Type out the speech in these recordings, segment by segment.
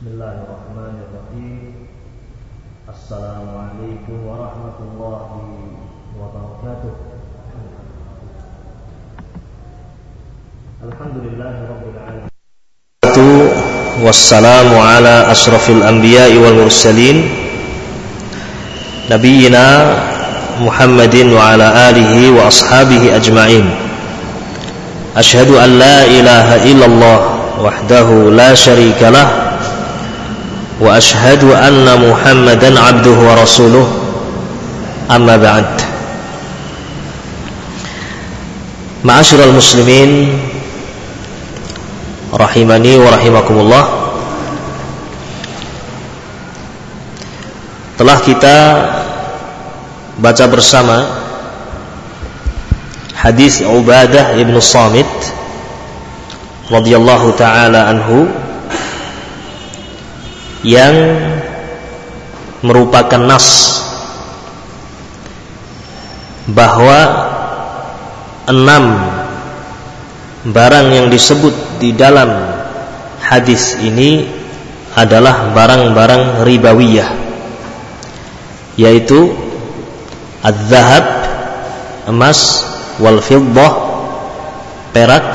بسم الله الرحمن الرحيم. السلام عليكم ورحمة الله وبركاته. الحمد لله رب العالمين. والسلام على أشرف الأنبياء والمرسلين. نبينا محمد وعلى آله وأصحابه أجمعين. أشهد أن لا إله إلا الله وحده لا شريك له. وأشهد أن محمدا عبده ورسوله أما بعد معاشر المسلمين rahimani wa rahimakumullah telah kita baca bersama hadis Ubadah ibn Samit radhiyallahu taala anhu yang merupakan nas bahwa enam barang yang disebut di dalam hadis ini adalah barang-barang ribawiyah yaitu az-zahab emas wal fiddah perak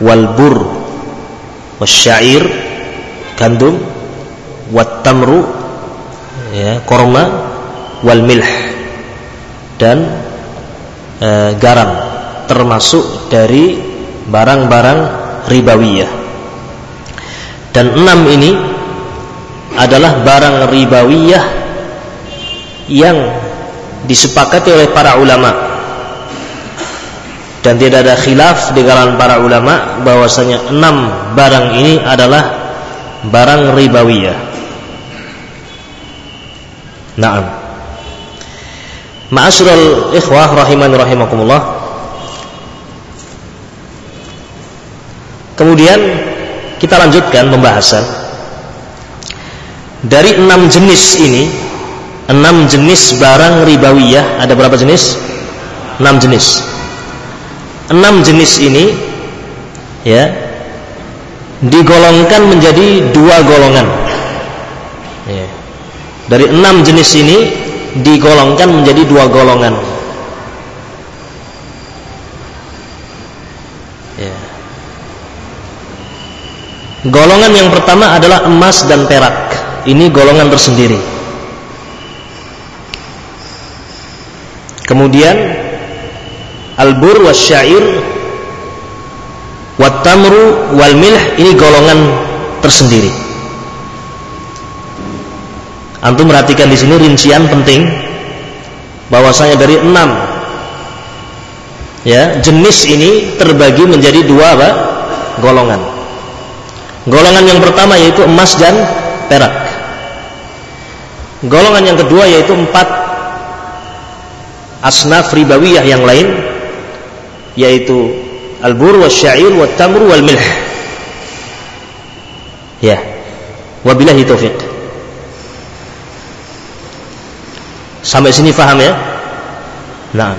wal bur wasyair gandum wat tamru ya korma wal milh dan e, garam termasuk dari barang-barang ribawiyah dan enam ini adalah barang ribawiyah yang disepakati oleh para ulama dan tidak ada khilaf di kalangan para ulama bahwasanya enam barang ini adalah barang ribawiyah. Naam. Ma'asyiral ikhwah rahiman rahimakumullah. Kemudian kita lanjutkan pembahasan dari enam jenis ini, enam jenis barang ribawiyah ada berapa jenis? Enam jenis enam jenis ini ya digolongkan menjadi dua golongan ya. Dari enam jenis ini digolongkan menjadi dua golongan ya. golongan yang pertama adalah emas dan perak ini golongan tersendiri kemudian al-bur wasyair wat-tamru wal milh ini golongan tersendiri. Antum perhatikan di sini rincian penting bahwasanya dari enam ya jenis ini terbagi menjadi dua apa? golongan. Golongan yang pertama yaitu emas dan perak. Golongan yang kedua yaitu empat asnaf ribawiyah yang lain yaitu al-bur wa syair wa tamru wal milh ya wabillahi taufiq sampai sini faham ya? Nah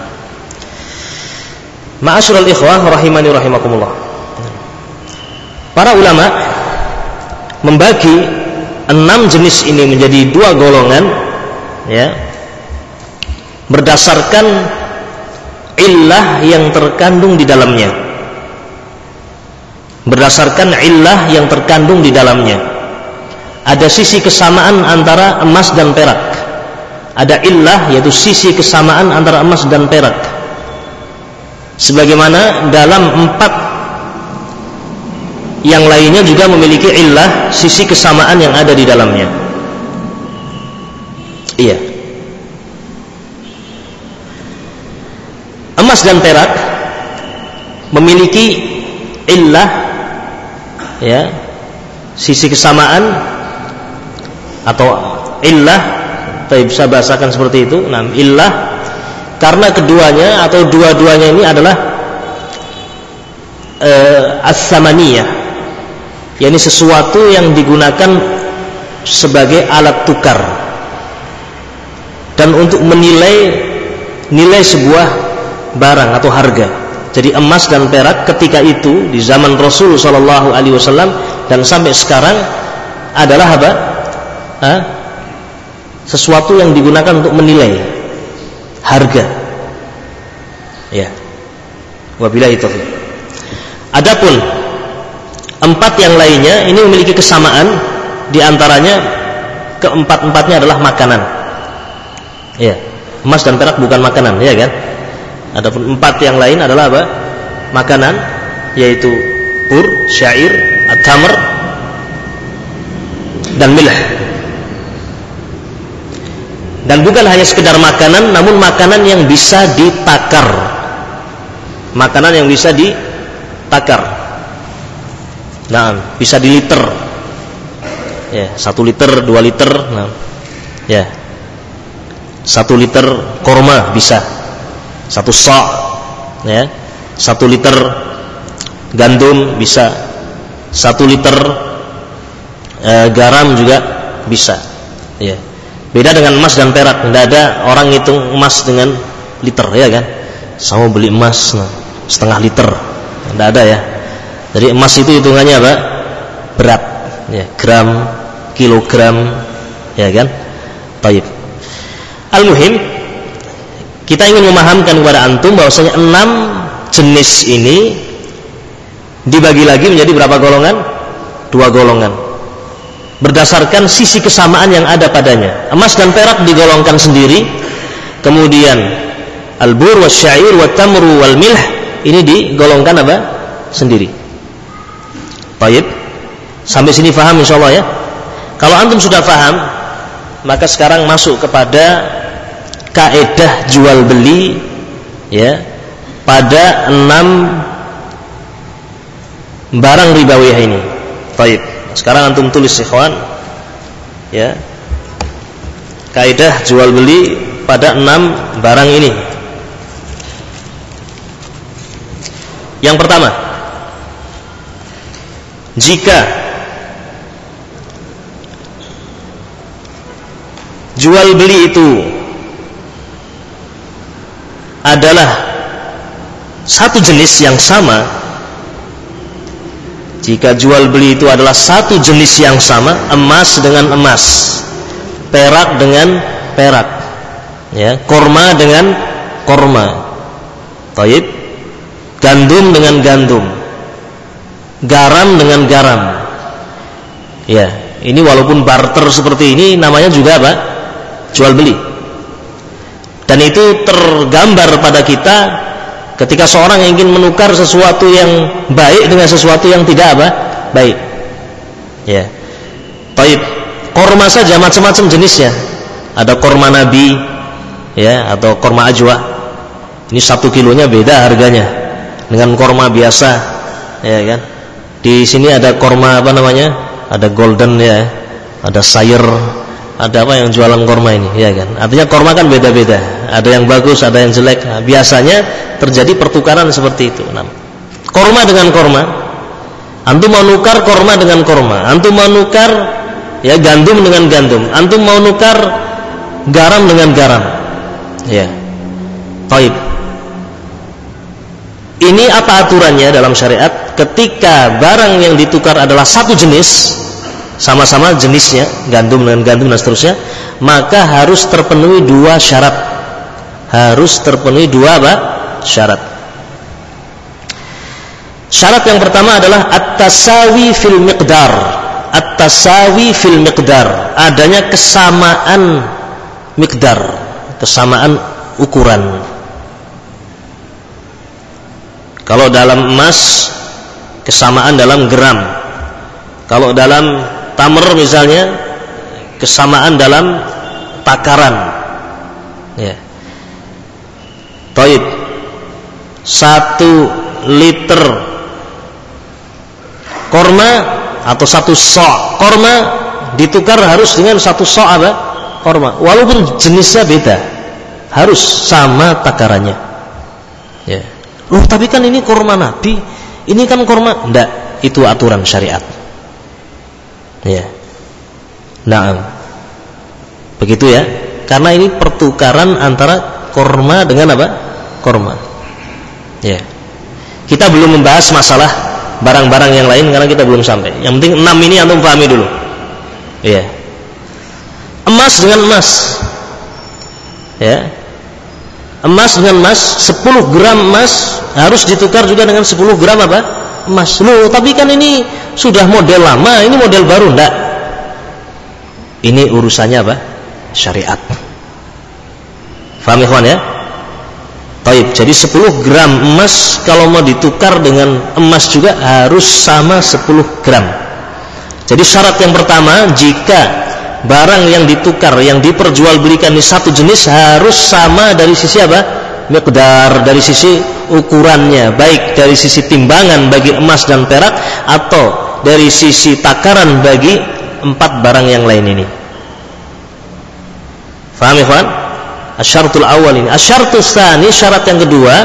ma'asyiral ikhwah rahimani rahimakumullah. Para ulama membagi enam jenis ini menjadi dua golongan ya berdasarkan illah yang terkandung di dalamnya. Berdasarkan illah yang terkandung di dalamnya. Ada sisi kesamaan antara emas dan perak ada illah yaitu sisi kesamaan antara emas dan perak. Sebagaimana dalam empat yang lainnya juga memiliki illah sisi kesamaan yang ada di dalamnya. Iya. Emas dan perak memiliki illah ya sisi kesamaan atau illah tapi bisa bahasakan seperti itu nah illah karena keduanya atau dua-duanya ini adalah uh, as-samaniyah yakni sesuatu yang digunakan sebagai alat tukar dan untuk menilai nilai sebuah barang atau harga. Jadi emas dan perak ketika itu di zaman Rasul Shallallahu Alaihi Wasallam dan sampai sekarang adalah apa? Hah? Sesuatu yang digunakan untuk menilai harga. Ya. Wabillahi itu. Adapun empat yang lainnya ini memiliki kesamaan di antaranya keempat-empatnya adalah makanan. Ya. Emas dan perak bukan makanan, ya kan? Adapun empat yang lain adalah apa? Makanan yaitu pur, syair, tamr dan milah. Dan bukan hanya sekedar makanan, namun makanan yang bisa ditakar. Makanan yang bisa ditakar. Nah, bisa diliter. Ya, satu liter, dua liter. Nah, ya, satu liter korma bisa, satu sok, ya, satu liter gandum bisa, satu liter e, garam juga bisa, ya. Beda dengan emas dan perak, tidak ada orang hitung emas dengan liter, ya kan? Sama beli emas nah, setengah liter, tidak ada ya. Jadi emas itu hitungannya apa? Berat, ya, gram, kilogram, ya kan? Taib. Al-muhim kita ingin memahamkan kepada antum bahwasanya enam jenis ini dibagi lagi menjadi berapa golongan? Dua golongan. Berdasarkan sisi kesamaan yang ada padanya. Emas dan perak digolongkan sendiri. Kemudian al-bur wa syair wa tamru wal milh ini digolongkan apa? Sendiri. Baik. Sampai sini faham insyaallah ya. Kalau antum sudah faham, maka sekarang masuk kepada kaedah jual beli ya pada enam barang ribawiyah ini. Baik. Sekarang antum tulis ikhwan ya. Kaidah jual beli pada enam barang ini. Yang pertama, jika jual beli itu adalah satu jenis yang sama jika jual beli itu adalah satu jenis yang sama emas dengan emas perak dengan perak ya korma dengan korma taib gandum dengan gandum garam dengan garam ya ini walaupun barter seperti ini namanya juga apa? Jual beli dan itu tergambar pada kita ketika seorang ingin menukar sesuatu yang baik dengan sesuatu yang tidak apa? Baik. Ya. Taib. Korma saja macam-macam jenisnya. Ada korma nabi, ya, atau korma ajwa. Ini satu kilonya beda harganya dengan korma biasa, ya kan? Di sini ada korma apa namanya? Ada golden ya, ada sayur, ada apa yang jualan korma ini? Ya kan? Artinya korma kan beda-beda. Ada yang bagus ada yang jelek. Nah, biasanya terjadi pertukaran seperti itu. Nah, korma dengan korma. Antum mau nukar korma dengan korma. Antum mau nukar ya gandum dengan gandum. Antum mau nukar garam dengan garam. Ya taib. Ini apa aturannya dalam syariat? Ketika barang yang ditukar adalah satu jenis sama-sama jenisnya gandum dengan gandum dan seterusnya maka harus terpenuhi dua syarat. Harus terpenuhi dua apa? syarat. Syarat yang pertama adalah at-tasawi fil miqdar. At-tasawi fil miqdar. Adanya kesamaan miqdar. Kesamaan ukuran. Kalau dalam emas kesamaan dalam gram. Kalau dalam tamr misalnya kesamaan dalam takaran. Ya. Taib. Satu liter korma atau satu sok. Korma ditukar harus dengan satu sok apa? Korma. Walaupun jenisnya beda harus sama takarannya. Ya. Oh tapi kan ini korma nabi. Ini kan korma. Enggak itu aturan syariat Ya. Naam. Begitu ya. Karena ini pertukaran antara korma dengan apa? Korma. Ya. Kita belum membahas masalah barang-barang yang lain karena kita belum sampai. Yang penting enam ini antum pahami dulu. ya emas dengan emas ya emas dengan emas 10 gram emas harus ditukar juga dengan 10 gram apa emas loh tapi kan ini sudah model lama ini model baru enggak ini urusannya apa syariat Faham ikhwan ya? Taib. Jadi 10 gram emas kalau mau ditukar dengan emas juga harus sama 10 gram. Jadi syarat yang pertama jika barang yang ditukar yang diperjualbelikan ini satu jenis harus sama dari sisi apa? Miqdar dari sisi ukurannya baik dari sisi timbangan bagi emas dan perak atau dari sisi takaran bagi empat barang yang lain ini. Faham kawan? Asyaratul awal ini. Asyaratul tsani syarat yang kedua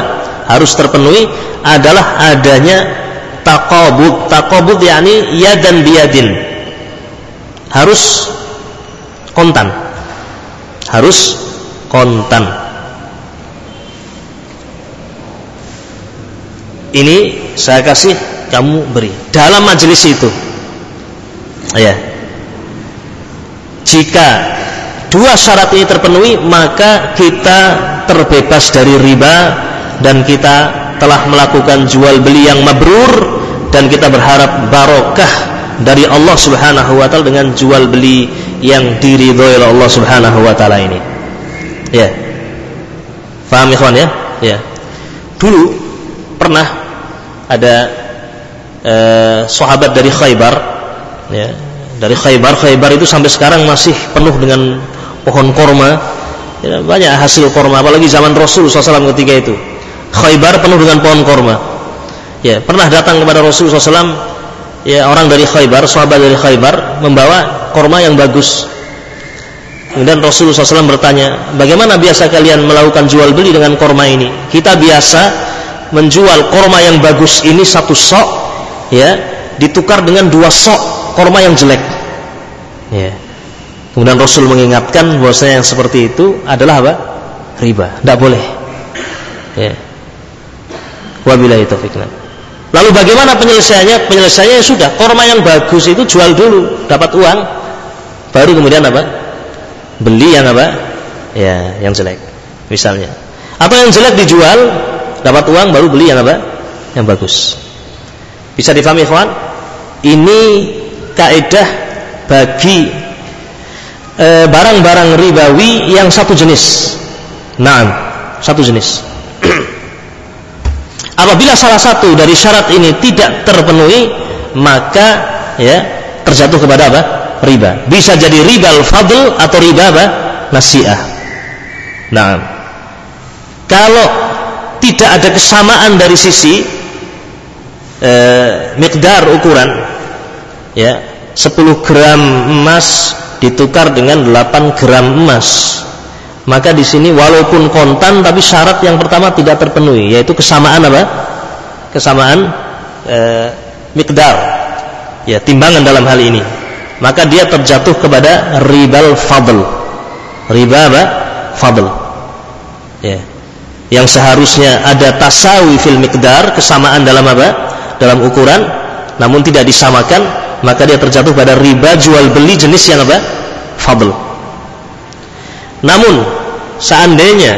harus terpenuhi adalah adanya takobut. Takobut yakni yadan biyadin. Harus kontan. Harus kontan. Ini saya kasih kamu beri dalam majelis itu. Ya. Jika dua syarat ini terpenuhi maka kita terbebas dari riba dan kita telah melakukan jual beli yang mabrur dan kita berharap barokah dari Allah Subhanahu wa taala dengan jual beli yang diridhoi oleh Allah Subhanahu wa taala ini. Ya. Faham ikhwan ya? Ya. Dulu pernah ada eh, sahabat dari Khaybar ya, dari Khaybar Khaybar itu sampai sekarang masih penuh dengan pohon korma ya, banyak hasil korma apalagi zaman Rasul SAW ketika itu. Khaybar penuh dengan pohon korma. Ya pernah datang kepada Rasul SAW ya orang dari Khaybar sahabat dari Khaybar membawa korma yang bagus. Kemudian Rasul SAW bertanya bagaimana biasa kalian melakukan jual beli dengan korma ini? Kita biasa menjual korma yang bagus ini satu sok ya ditukar dengan dua sok korma yang jelek ya Kemudian Rasul mengingatkan bahwasanya yang seperti itu adalah apa? Riba. Tidak boleh. Ya. Wabillahi taufiq. Lalu bagaimana penyelesaiannya? Penyelesaiannya sudah korma yang bagus itu jual dulu, dapat uang, baru kemudian apa? Beli yang apa? Ya, yang jelek. Misalnya. Atau yang jelek dijual, dapat uang, baru beli yang apa? Yang bagus. Bisa difahami, kawan? Ini kaidah bagi Eh, barang-barang ribawi yang satu jenis. Nah, satu jenis. Apabila salah satu dari syarat ini tidak terpenuhi, maka ya terjatuh kepada apa? Riba. Bisa jadi riba al-fadl atau riba apa? Nasi'ah. Nah, kalau tidak ada kesamaan dari sisi eh, mikdar ukuran, ya. 10 gram emas ditukar dengan 8 gram emas. Maka di sini walaupun kontan tapi syarat yang pertama tidak terpenuhi yaitu kesamaan apa? Kesamaan e, mikdar ya timbangan dalam hal ini. Maka dia terjatuh kepada ribal fadl. Riba apa? Fadl. Ya yang seharusnya ada tasawi fil mikdar kesamaan dalam apa dalam ukuran namun tidak disamakan maka dia terjatuh pada riba jual beli jenis yang apa? Fadl. Namun seandainya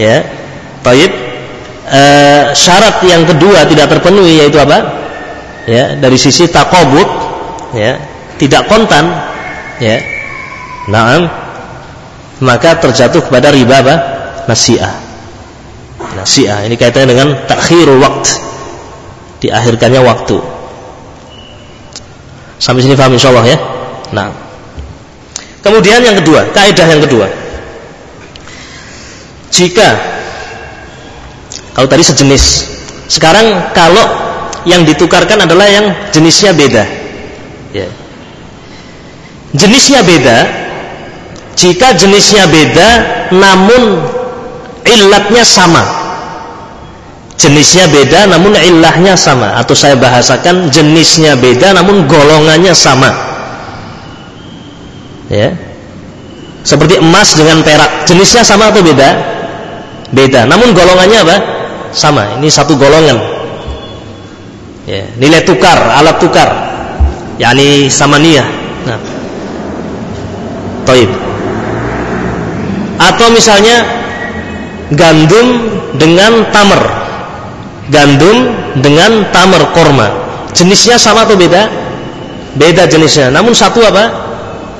ya, taib e, syarat yang kedua tidak terpenuhi yaitu apa? Ya, dari sisi takobut ya, tidak kontan ya. Naam maka terjatuh kepada riba apa? Nasi'ah. Nasi'ah ini kaitannya dengan takhirul waktu diakhirkannya waktu Sampai sini paham insyaallah ya. Nah. Kemudian yang kedua, kaidah yang kedua. Jika kalau tadi sejenis, sekarang kalau yang ditukarkan adalah yang jenisnya beda. Ya. Jenisnya beda. Jika jenisnya beda namun ilatnya sama jenisnya beda namun ilahnya sama. Atau saya bahasakan jenisnya beda namun golongannya sama. Ya. Seperti emas dengan perak. Jenisnya sama atau beda? Beda. Namun golongannya apa? Sama. Ini satu golongan. Ya. Nilai tukar alat tukar. Yakni samaniyah nah. Taib. Atau misalnya gandum dengan tamer. Gandum dengan tamer korma. Jenisnya sama atau beda? Beda jenisnya. Namun satu apa?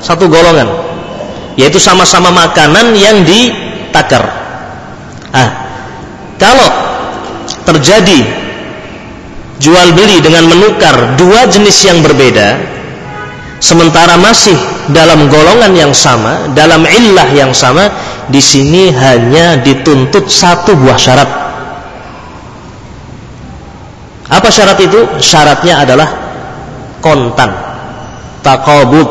Satu golongan. Yaitu sama-sama makanan yang ditakar. Ah, kalau terjadi jual beli dengan menukar dua jenis yang berbeda, sementara masih dalam golongan yang sama, dalam illah yang sama, di sini hanya dituntut satu buah syarat. Apa syarat itu? Syaratnya adalah kontan, takobut.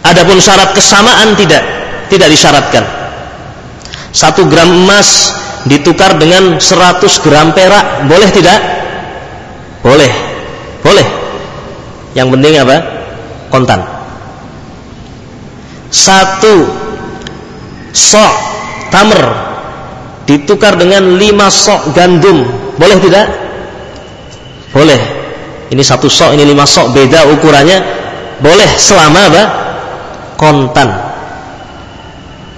Adapun syarat kesamaan tidak, tidak disyaratkan. Satu gram emas ditukar dengan 100 gram perak, boleh tidak? Boleh, boleh yang penting apa? Kontan. Satu sok tamer ditukar dengan lima sok gandum, boleh tidak? Boleh. Ini satu sok, ini lima sok, beda ukurannya. Boleh selama apa? Kontan.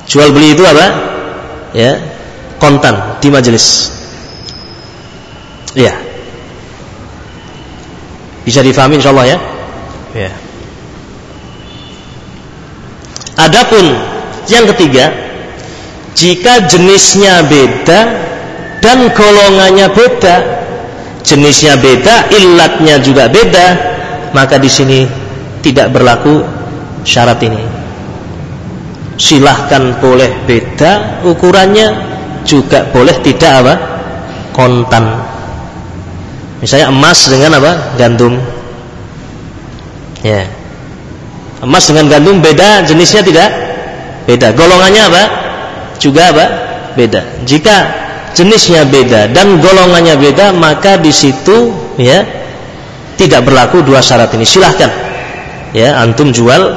Jual beli itu apa? Ya, kontan di majelis. Iya. Bisa difahami insyaallah ya? Ya. Adapun yang ketiga, jika jenisnya beda dan golongannya beda, jenisnya beda, ilatnya juga beda, maka di sini tidak berlaku syarat ini. Silahkan boleh beda ukurannya, juga boleh tidak apa? kontan Misalnya emas dengan apa? Gandum. Ya. Emas dengan gandum beda jenisnya tidak? Beda. Golongannya apa? Juga apa? Beda. Jika jenisnya beda dan golongannya beda, maka di situ ya tidak berlaku dua syarat ini. Silahkan ya antum jual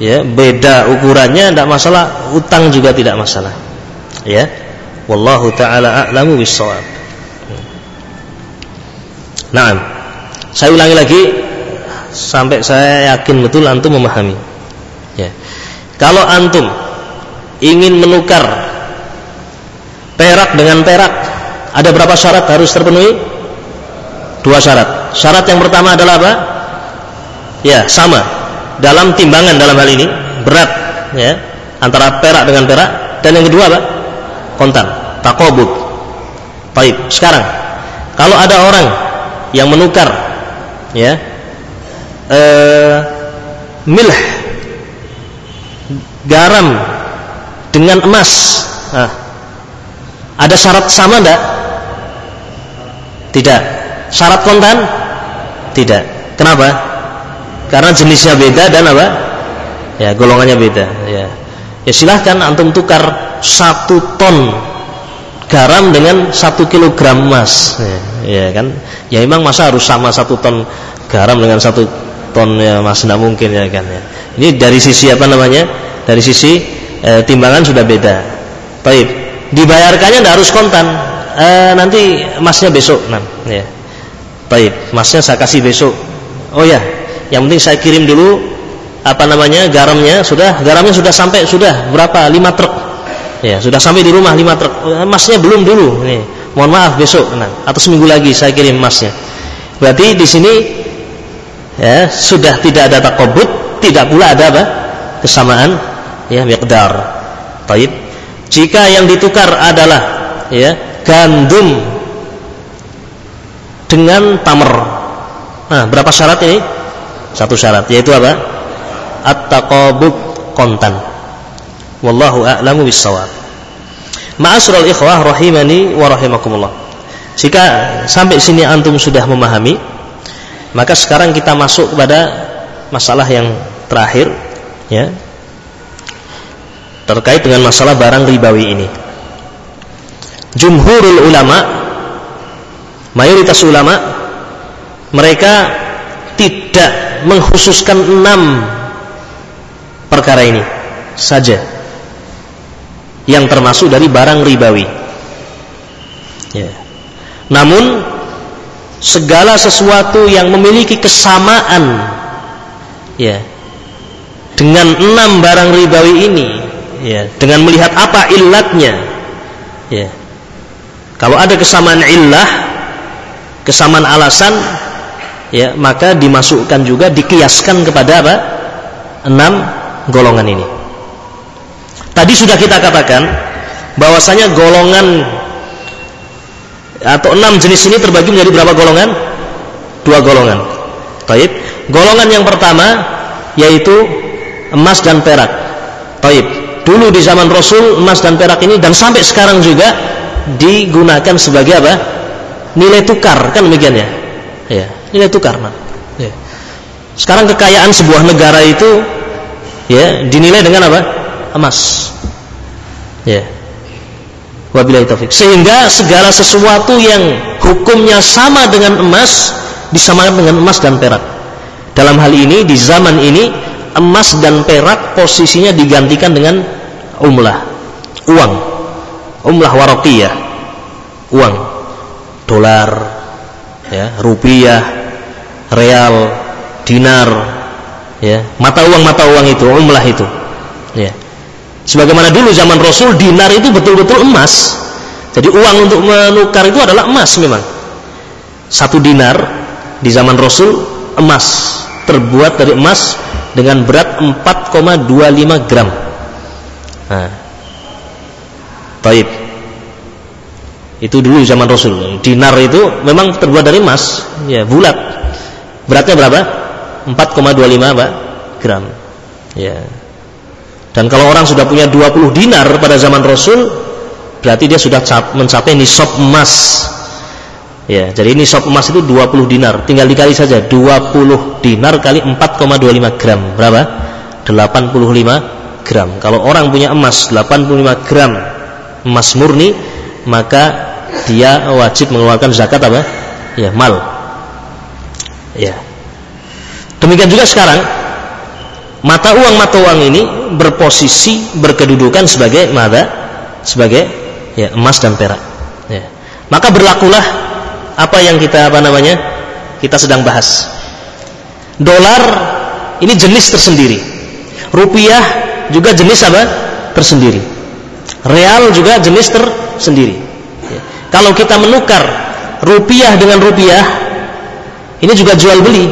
ya beda ukurannya tidak masalah, utang juga tidak masalah. Ya. Wallahu taala a'lamu bissawab. Nah, saya ulangi lagi sampai saya yakin betul antum memahami. Ya. Kalau antum ingin menukar perak dengan perak, ada berapa syarat harus terpenuhi? Dua syarat. Syarat yang pertama adalah apa? Ya, sama. Dalam timbangan dalam hal ini berat, ya, antara perak dengan perak. Dan yang kedua apa? Kontan, takobut. Baik, sekarang kalau ada orang yang menukar ya eh, milh garam dengan emas. Nah, ada syarat sama enggak tidak. Syarat kontan? Tidak. Kenapa? Karena jenisnya beda dan apa? Ya golongannya beda. Ya. Ya silahkan antum tukar satu ton garam dengan satu kilogram emas. Ya, ya kan? Ya emang masa harus sama satu ton garam dengan satu ton ya mas? Tidak mungkin ya kan ya. Ini dari sisi apa namanya? Dari sisi e, timbangan sudah beda. Baik. Dibayarkannya tidak harus kontan e, nanti emasnya besok. Nah, ya. Baik. Emasnya saya kasih besok. Oh ya. Yang penting saya kirim dulu apa namanya garamnya sudah garamnya sudah sampai sudah berapa? Lima truk. Ya, sudah sampai di rumah lima truk. Emasnya belum dulu. Nih, mohon maaf besok. Nah, atau seminggu lagi saya kirim emasnya. Berarti di sini ya sudah tidak ada takobut, tidak pula ada apa? kesamaan ya miqdar. Baik. Jika yang ditukar adalah ya gandum dengan tamer. Nah, berapa syarat ini? Satu syarat yaitu apa? At-taqabud kontan. Wallahu a'lamu bissawab. Ma'asyiral ikhwah rahimani wa rahimakumullah. Jika sampai sini antum sudah memahami, maka sekarang kita masuk kepada masalah yang terakhir ya. Terkait dengan masalah barang ribawi ini. Jumhurul ulama mayoritas ulama mereka tidak mengkhususkan enam perkara ini saja yang termasuk dari barang ribawi. Ya. Namun segala sesuatu yang memiliki kesamaan ya dengan enam barang ribawi ini ya dengan melihat apa illatnya. Ya. Kalau ada kesamaan illah kesamaan alasan ya maka dimasukkan juga dikiaskan kepada apa? Enam golongan ini. Tadi sudah kita katakan bahwasanya golongan atau enam jenis ini terbagi menjadi berapa golongan? Dua golongan. Taib. Golongan yang pertama yaitu emas dan perak. Taib dulu di zaman Rasul emas dan perak ini dan sampai sekarang juga digunakan sebagai apa? Nilai tukar kan demikian ya? Ya nilai tukar nah. ya. sekarang kekayaan sebuah negara itu ya dinilai dengan apa? Emas. Ya wabillahi taufik sehingga segala sesuatu yang hukumnya sama dengan emas disamakan dengan emas dan perak. Dalam hal ini di zaman ini emas dan perak posisinya digantikan dengan umlah uang umlah warokiyah uang dolar ya rupiah real dinar ya mata uang mata uang itu umlah itu ya. Sebagaimana dulu zaman Rasul dinar itu betul-betul emas. Jadi uang untuk menukar itu adalah emas memang. Satu dinar di zaman Rasul emas terbuat dari emas dengan berat 4,25 gram Nah. Taib. Itu dulu zaman Rasul. Dinar itu memang terbuat dari emas, ya, bulat. Beratnya berapa? 4,25 Pak gram. Ya. Dan kalau orang sudah punya 20 dinar pada zaman Rasul, berarti dia sudah mencapai nisab emas. Ya, jadi nisab emas itu 20 dinar. Tinggal dikali saja 20 dinar kali 4,25 gram. Berapa? 85 gram. Kalau orang punya emas 85 gram emas murni, maka dia wajib mengeluarkan zakat apa? Ya, mal. Ya. Demikian juga sekarang mata uang mata uang ini berposisi berkedudukan sebagai mada sebagai ya emas dan perak. Ya. Maka berlakulah apa yang kita apa namanya kita sedang bahas. Dolar ini jenis tersendiri. Rupiah juga jenis apa? Tersendiri. Real juga jenis tersendiri. Ya. Kalau kita menukar rupiah dengan rupiah, ini juga jual beli.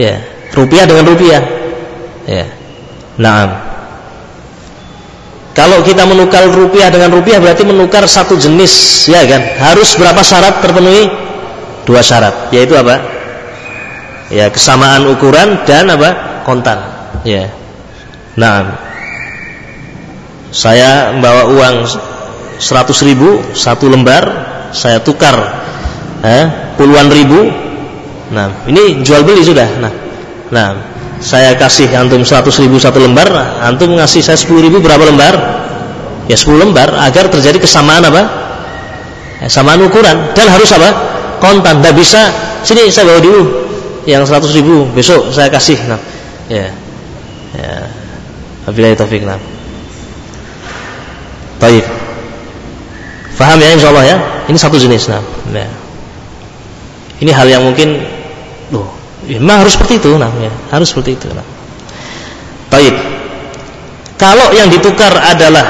Ya, rupiah dengan rupiah. Ya. Nah, kalau kita menukar rupiah dengan rupiah berarti menukar satu jenis, ya kan? Harus berapa syarat terpenuhi? Dua syarat, yaitu apa? Ya, kesamaan ukuran dan apa? kontan. Ya. Nah, saya membawa uang 100 ribu satu lembar, saya tukar eh, puluhan ribu. Nah, ini jual beli sudah. Nah, nah saya kasih antum 100 ribu satu lembar, antum ngasih saya 10 ribu berapa lembar? Ya 10 lembar agar terjadi kesamaan apa? Ya, ukuran dan harus apa? Kontan. Tidak bisa. Sini saya bawa dulu yang 100 ribu besok saya kasih. Nah, ya. Ya, Wabillahi taufik nah. Baik. Faham ya insyaallah ya? Ini satu jenis nah. Ya. Ini hal yang mungkin loh, ya, memang harus seperti itu nah, ya. harus seperti itu nah. Baik. Kalau yang ditukar adalah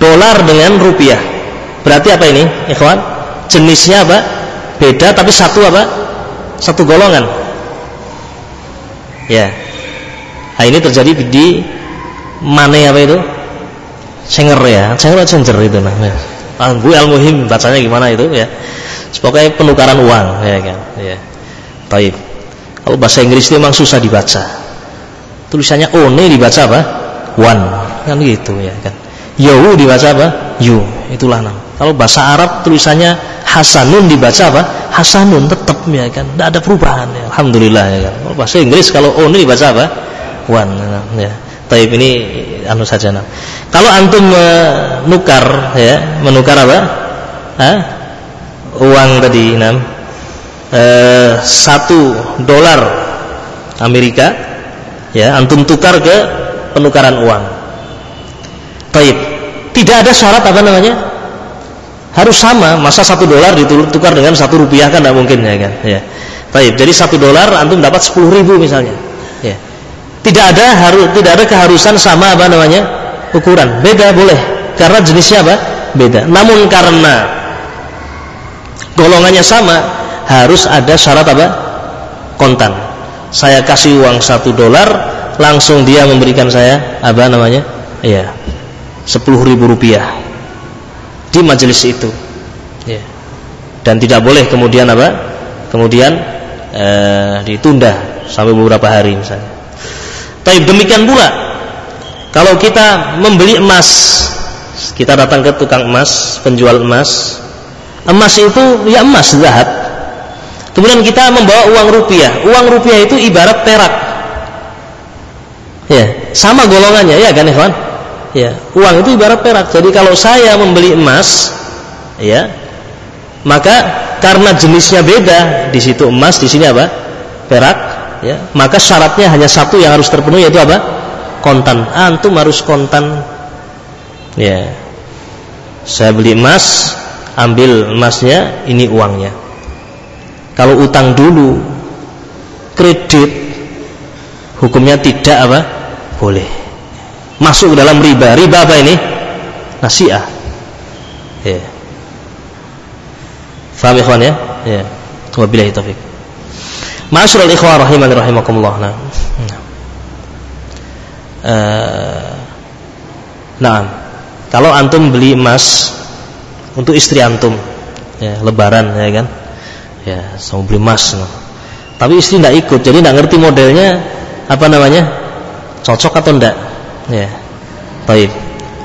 dolar dengan rupiah. Berarti apa ini, ikhwan? Jenisnya apa? Beda tapi satu apa? Satu golongan. Ya. Nah, ini terjadi di mana apa itu? Cenger ya, cenger cenger itu namanya. Gue al-muhim bacanya gimana itu ya. Pokoknya penukaran uang ya kan. Ya. Baik. Kalau bahasa Inggris itu memang susah dibaca. Tulisannya one dibaca apa? One. Kan gitu ya kan. Yau dibaca apa? You. Itulah nama. Kalau bahasa Arab tulisannya Hasanun dibaca apa? Hasanun tetap ya kan. Tidak ada perubahan ya. Alhamdulillah ya kan. Kalau bahasa Inggris kalau one dibaca apa? wan ya taib ini anu saja nah. kalau antum menukar ya menukar apa Hah? uang tadi enam eh, satu dolar Amerika ya antum tukar ke penukaran uang taib tidak ada syarat apa namanya harus sama masa satu dolar ditukar dengan satu rupiah kan tidak mungkin ya kan ya taib jadi satu dolar antum dapat sepuluh ribu misalnya ya Tidak ada harus tidak ada keharusan sama apa namanya? ukuran. Beda boleh karena jenisnya apa? Beda. Namun karena golongannya sama, harus ada syarat apa? kontan. Saya kasih uang satu dolar, langsung dia memberikan saya apa namanya? Iya, sepuluh ribu rupiah di majelis itu. Ya. Dan tidak boleh kemudian apa? Kemudian eh, ditunda sampai beberapa hari misalnya. Tapi demikian pula kalau kita membeli emas, kita datang ke tukang emas, penjual emas, emas itu ya emas zahab. Kemudian kita membawa uang rupiah. Uang rupiah itu ibarat perak. Ya, sama golongannya ya kan, Ikhwan? Ya, uang itu ibarat perak. Jadi kalau saya membeli emas, ya, maka karena jenisnya beda, di situ emas, di sini apa? Perak, ya. Maka syaratnya hanya satu yang harus terpenuhi yaitu apa? Kontan. Antum harus kontan. Ya. Saya beli emas, ambil emasnya, ini uangnya. Kalau utang dulu, kredit, hukumnya tidak apa? Boleh masuk ke dalam riba. Riba apa ini? Nasiah. Ya. Faham ikhwan ya? Ya. Wabillahi taufik. Ma'asyiral ikhwan rahimani rahimakumullah. Nah. Uh, nah, kalau antum beli emas untuk istri antum, ya, lebaran ya kan? Ya, sama beli emas. Nah. Tapi istri tidak ikut, jadi tidak ngerti modelnya apa namanya, cocok atau tidak ya baik.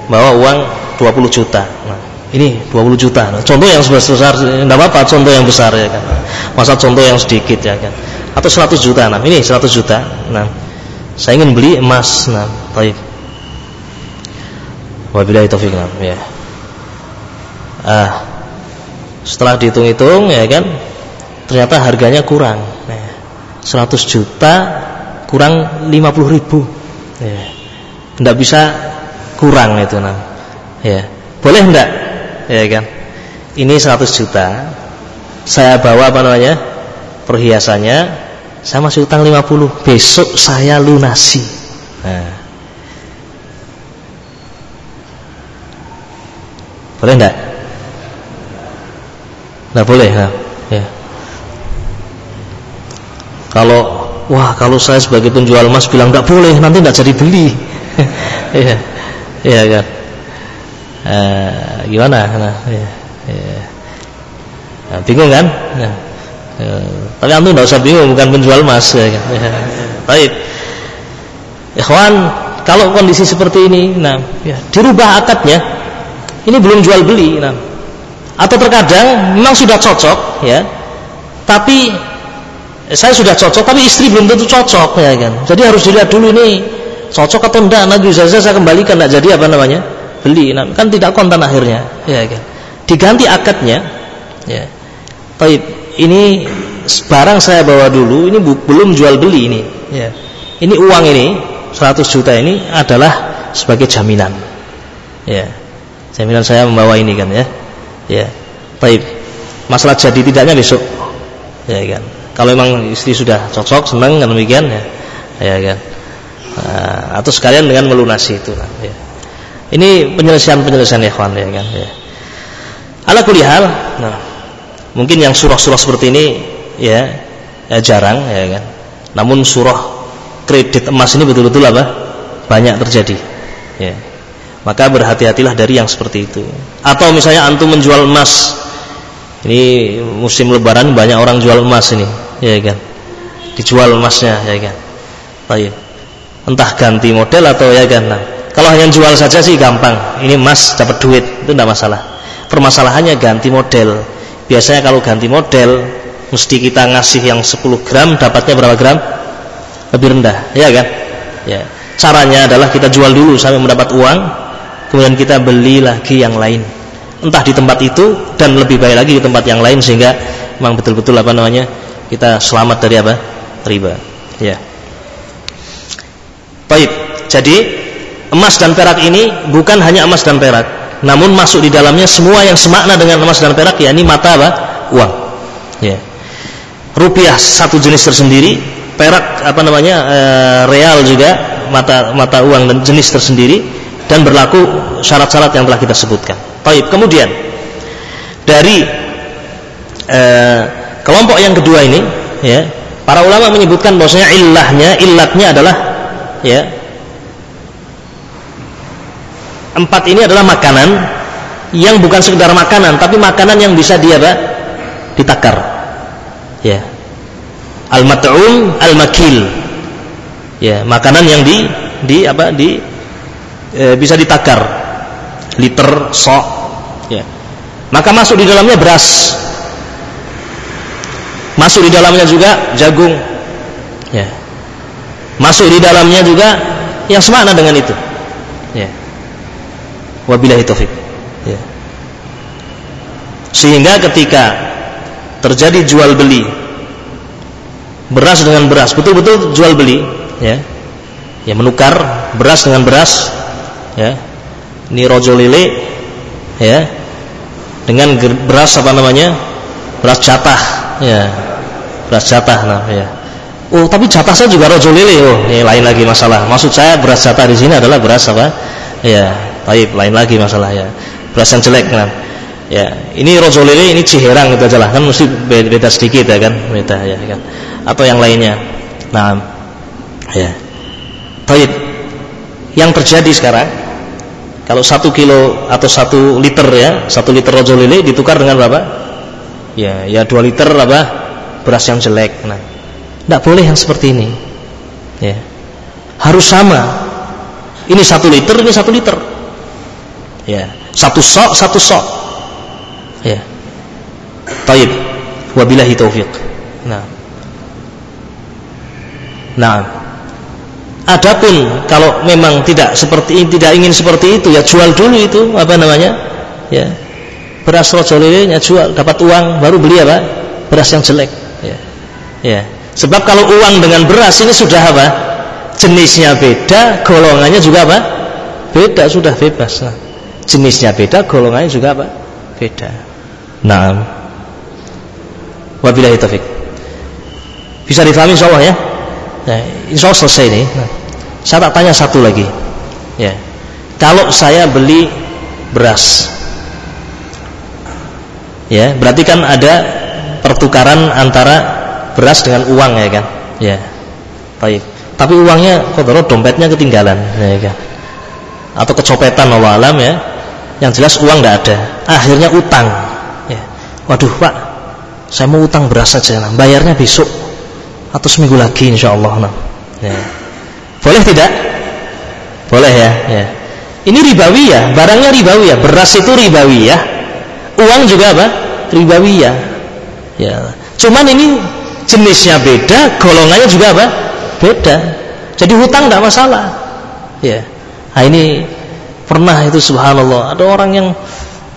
Bawa uang 20 juta nah, ini 20 juta nah, contoh yang besar tidak apa-apa contoh yang besar ya kan. Masa contoh yang sedikit ya kan. Atau 100 juta nah. Ini 100 juta nah. Saya ingin beli emas nah. Baik. Wabillahi taufiq nah, ya. Ah setelah dihitung-hitung ya kan ternyata harganya kurang nah, 100 juta kurang 50 ribu ya tidak bisa kurang itu nah. Ya. Boleh enggak? Ya kan. Ini 100 juta. Saya bawa apa namanya? Perhiasannya saya masih utang 50. Besok saya lunasi. Nah. Boleh enggak? Enggak boleh, nah. Ya. Kalau wah kalau saya sebagai penjual emas bilang enggak boleh, nanti enggak jadi beli. Iya. Iya kan. Uh, gimana? Nah, ya, ya. Nah, bingung kan? Nah, uh, tapi antum tidak usah bingung, bukan penjual emas ya kan. Ya. Baik. Ikhwan, kalau kondisi seperti ini, nah, ya, dirubah akadnya. Ini belum jual beli, nah. Atau terkadang memang sudah cocok, ya. Tapi saya sudah cocok, tapi istri belum tentu cocok, ya kan. Jadi harus dilihat dulu ini cocok atau enggak. Nanti saja saya kembalikan enggak jadi apa namanya? Beli. Nah, kan tidak kontan akhirnya ya kan? Diganti akadnya ya. Taib ini barang saya bawa dulu ini belum jual beli ini ya. Ini uang ini 100 juta ini adalah sebagai jaminan ya. Jaminan saya membawa ini kan ya. Ya. Taib masalah jadi tidaknya besok ya kan kalau memang istri sudah cocok senang kan demikian ya. Ya kan nah, atau sekalian dengan melunasi itu ya. ini penyelesaian penyelesaian ikhwan ya kan ya. ala kulihal nah mungkin yang surah-surah seperti ini ya, ya jarang ya kan. Namun surah kredit emas ini betul-betul apa? Banyak terjadi ya. Maka berhati-hatilah dari yang seperti itu. Atau misalnya antum menjual emas. Ini musim lebaran banyak orang jual emas ini ya kan? Dijual emasnya ya kan? Baik. Entah ganti model atau ya kan? Nah, kalau hanya jual saja sih gampang. Ini emas dapat duit itu tidak masalah. Permasalahannya ganti model. Biasanya kalau ganti model mesti kita ngasih yang 10 gram dapatnya berapa gram? Lebih rendah ya kan? Ya. Caranya adalah kita jual dulu sampai mendapat uang kemudian kita beli lagi yang lain. Entah di tempat itu dan lebih baik lagi di tempat yang lain sehingga memang betul-betul apa namanya kita selamat dari apa riba ya Baik. Jadi emas dan perak ini bukan hanya emas dan perak, namun masuk di dalamnya semua yang semakna dengan emas dan perak yakni mata apa? uang. Ya. Rupiah satu jenis tersendiri, perak apa namanya e, real juga mata mata uang dan jenis tersendiri dan berlaku syarat-syarat yang telah kita sebutkan. Baik, kemudian dari e, kelompok yang kedua ini ya para ulama menyebutkan bahwasanya illahnya illatnya adalah ya empat ini adalah makanan yang bukan sekedar makanan tapi makanan yang bisa dia apa? ditakar ya. Al-mat'um al-makil ya makanan yang di di apa? Di e, bisa ditakar liter sok ya. Maka masuk di dalamnya beras masuk di dalamnya juga jagung. Ya. Masuk di dalamnya juga yang semana dengan itu. Ya. Wabillahi taufik ya. Sehingga ketika terjadi jual beli beras dengan beras betul-betul jual beli ya. Ya menukar beras dengan beras ya. Ini rojo lele ya. Dengan beras apa namanya? Beras jatah ya beras jatah nah ya oh tapi jatah saya juga rojo lele oh ini lain lagi masalah. Maksud saya beras jatah di sini adalah beras apa? Ya baik lain lagi masalah ya beras yang jelek nah ya ini rojo lele ini ciherang gitu aja lah kan mesti beda, beda sedikit ya kan? Beda ya kan? Atau yang lainnya. Nah, ya. Baik. Yang terjadi sekarang kalau satu kilo atau satu liter ya, satu liter rojo lele ditukar dengan berapa? Ya, ya dua liter apa? Beras yang jelek. Nah, tidak boleh yang seperti ini. Ya, harus sama. Ini satu liter, ini satu liter. Ya, satu sok, satu sok. Ya. Taib. Wabillahi taufik. Nah. Nah, adapun kalau memang tidak seperti tidak ingin seperti itu ya jual dulu itu apa namanya? Ya. Beras rojolilenya jual, dapat uang baru beli apa? Beras yang jelek. Ya. Ya. Sebab kalau uang dengan beras ini sudah apa? Jenisnya beda, golongannya juga apa? Beda sudah bebas. Nah, jenisnya beda, golongannya juga apa? Beda. Nah, wabillahi taufik. Bisa difahami insyaallah ya? Nah, insya Allah selesai nih. Nah, saya tak tanya satu lagi. Ya, kalau saya beli beras, ya berarti kan ada pertukaran antara beras dengan uang ya kan? Ya, baik. Tapi uangnya kodoro dompetnya ketinggalan, ya kan? Atau kecopetan Allah alam ya. Yang jelas uang tidak ada. Akhirnya utang. Ya. Waduh pak, saya mau utang beras saja, nah, bayarnya besok atau seminggu lagi insyaallah nah. ya. boleh tidak boleh ya ya ini ribawi ya barangnya ribawi ya beras itu ribawi ya uang juga apa? Ribawi ya. Ya. Cuman ini jenisnya beda golongannya juga apa? Beda. Jadi hutang tidak masalah. Ya. Nah ini pernah itu subhanallah. Ada orang yang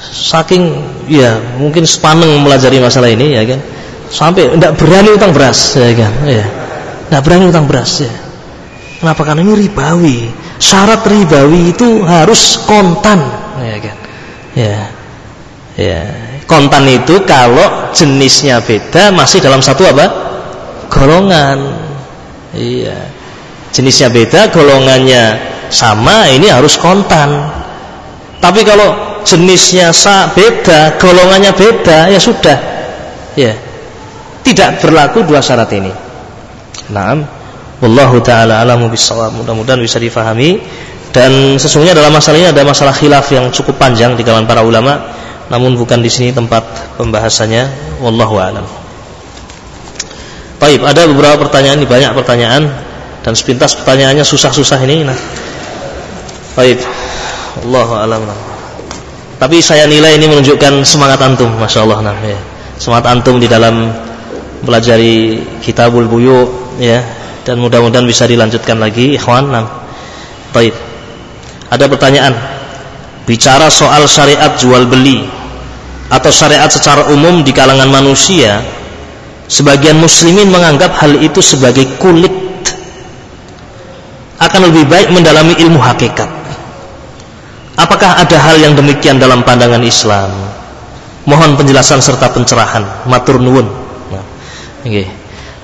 saking ya mungkin sepaneng melajari masalah ini ya kan. Sampai tidak berani utang beras ya kan. Ya. Tidak berani utang beras ya. Kenapa? Karena ini ribawi. Syarat ribawi itu harus kontan ya kan. Ya ya. Kontan itu kalau jenisnya beda masih dalam satu apa? Golongan. Iya. Jenisnya beda golongannya sama ini harus kontan. Tapi kalau jenisnya beda golongannya beda ya sudah. Ya. Tidak berlaku dua syarat ini. Naam. Wallahu taala alamu bisawab. Mudah-mudahan bisa difahami. Dan sesungguhnya dalam masalah ini ada masalah khilaf yang cukup panjang di kalangan para ulama, namun bukan di sini tempat pembahasannya. Wallahu alam. Baik, ada beberapa pertanyaan, banyak pertanyaan dan sepintas pertanyaannya susah-susah ini. Nah. Baik. Allahu alam. Tapi saya nilai ini menunjukkan semangat antum, masya Allah. Nah, ya. Semangat antum di dalam pelajari kitabul buyu ya dan mudah-mudahan bisa dilanjutkan lagi ikhwan nah. baik ada pertanyaan bicara soal syariat jual beli atau syariat secara umum di kalangan manusia sebagian muslimin menganggap hal itu sebagai kulit. Akan lebih baik mendalami ilmu hakikat. Apakah ada hal yang demikian dalam pandangan Islam? Mohon penjelasan serta pencerahan. Matur nuwun. Oke.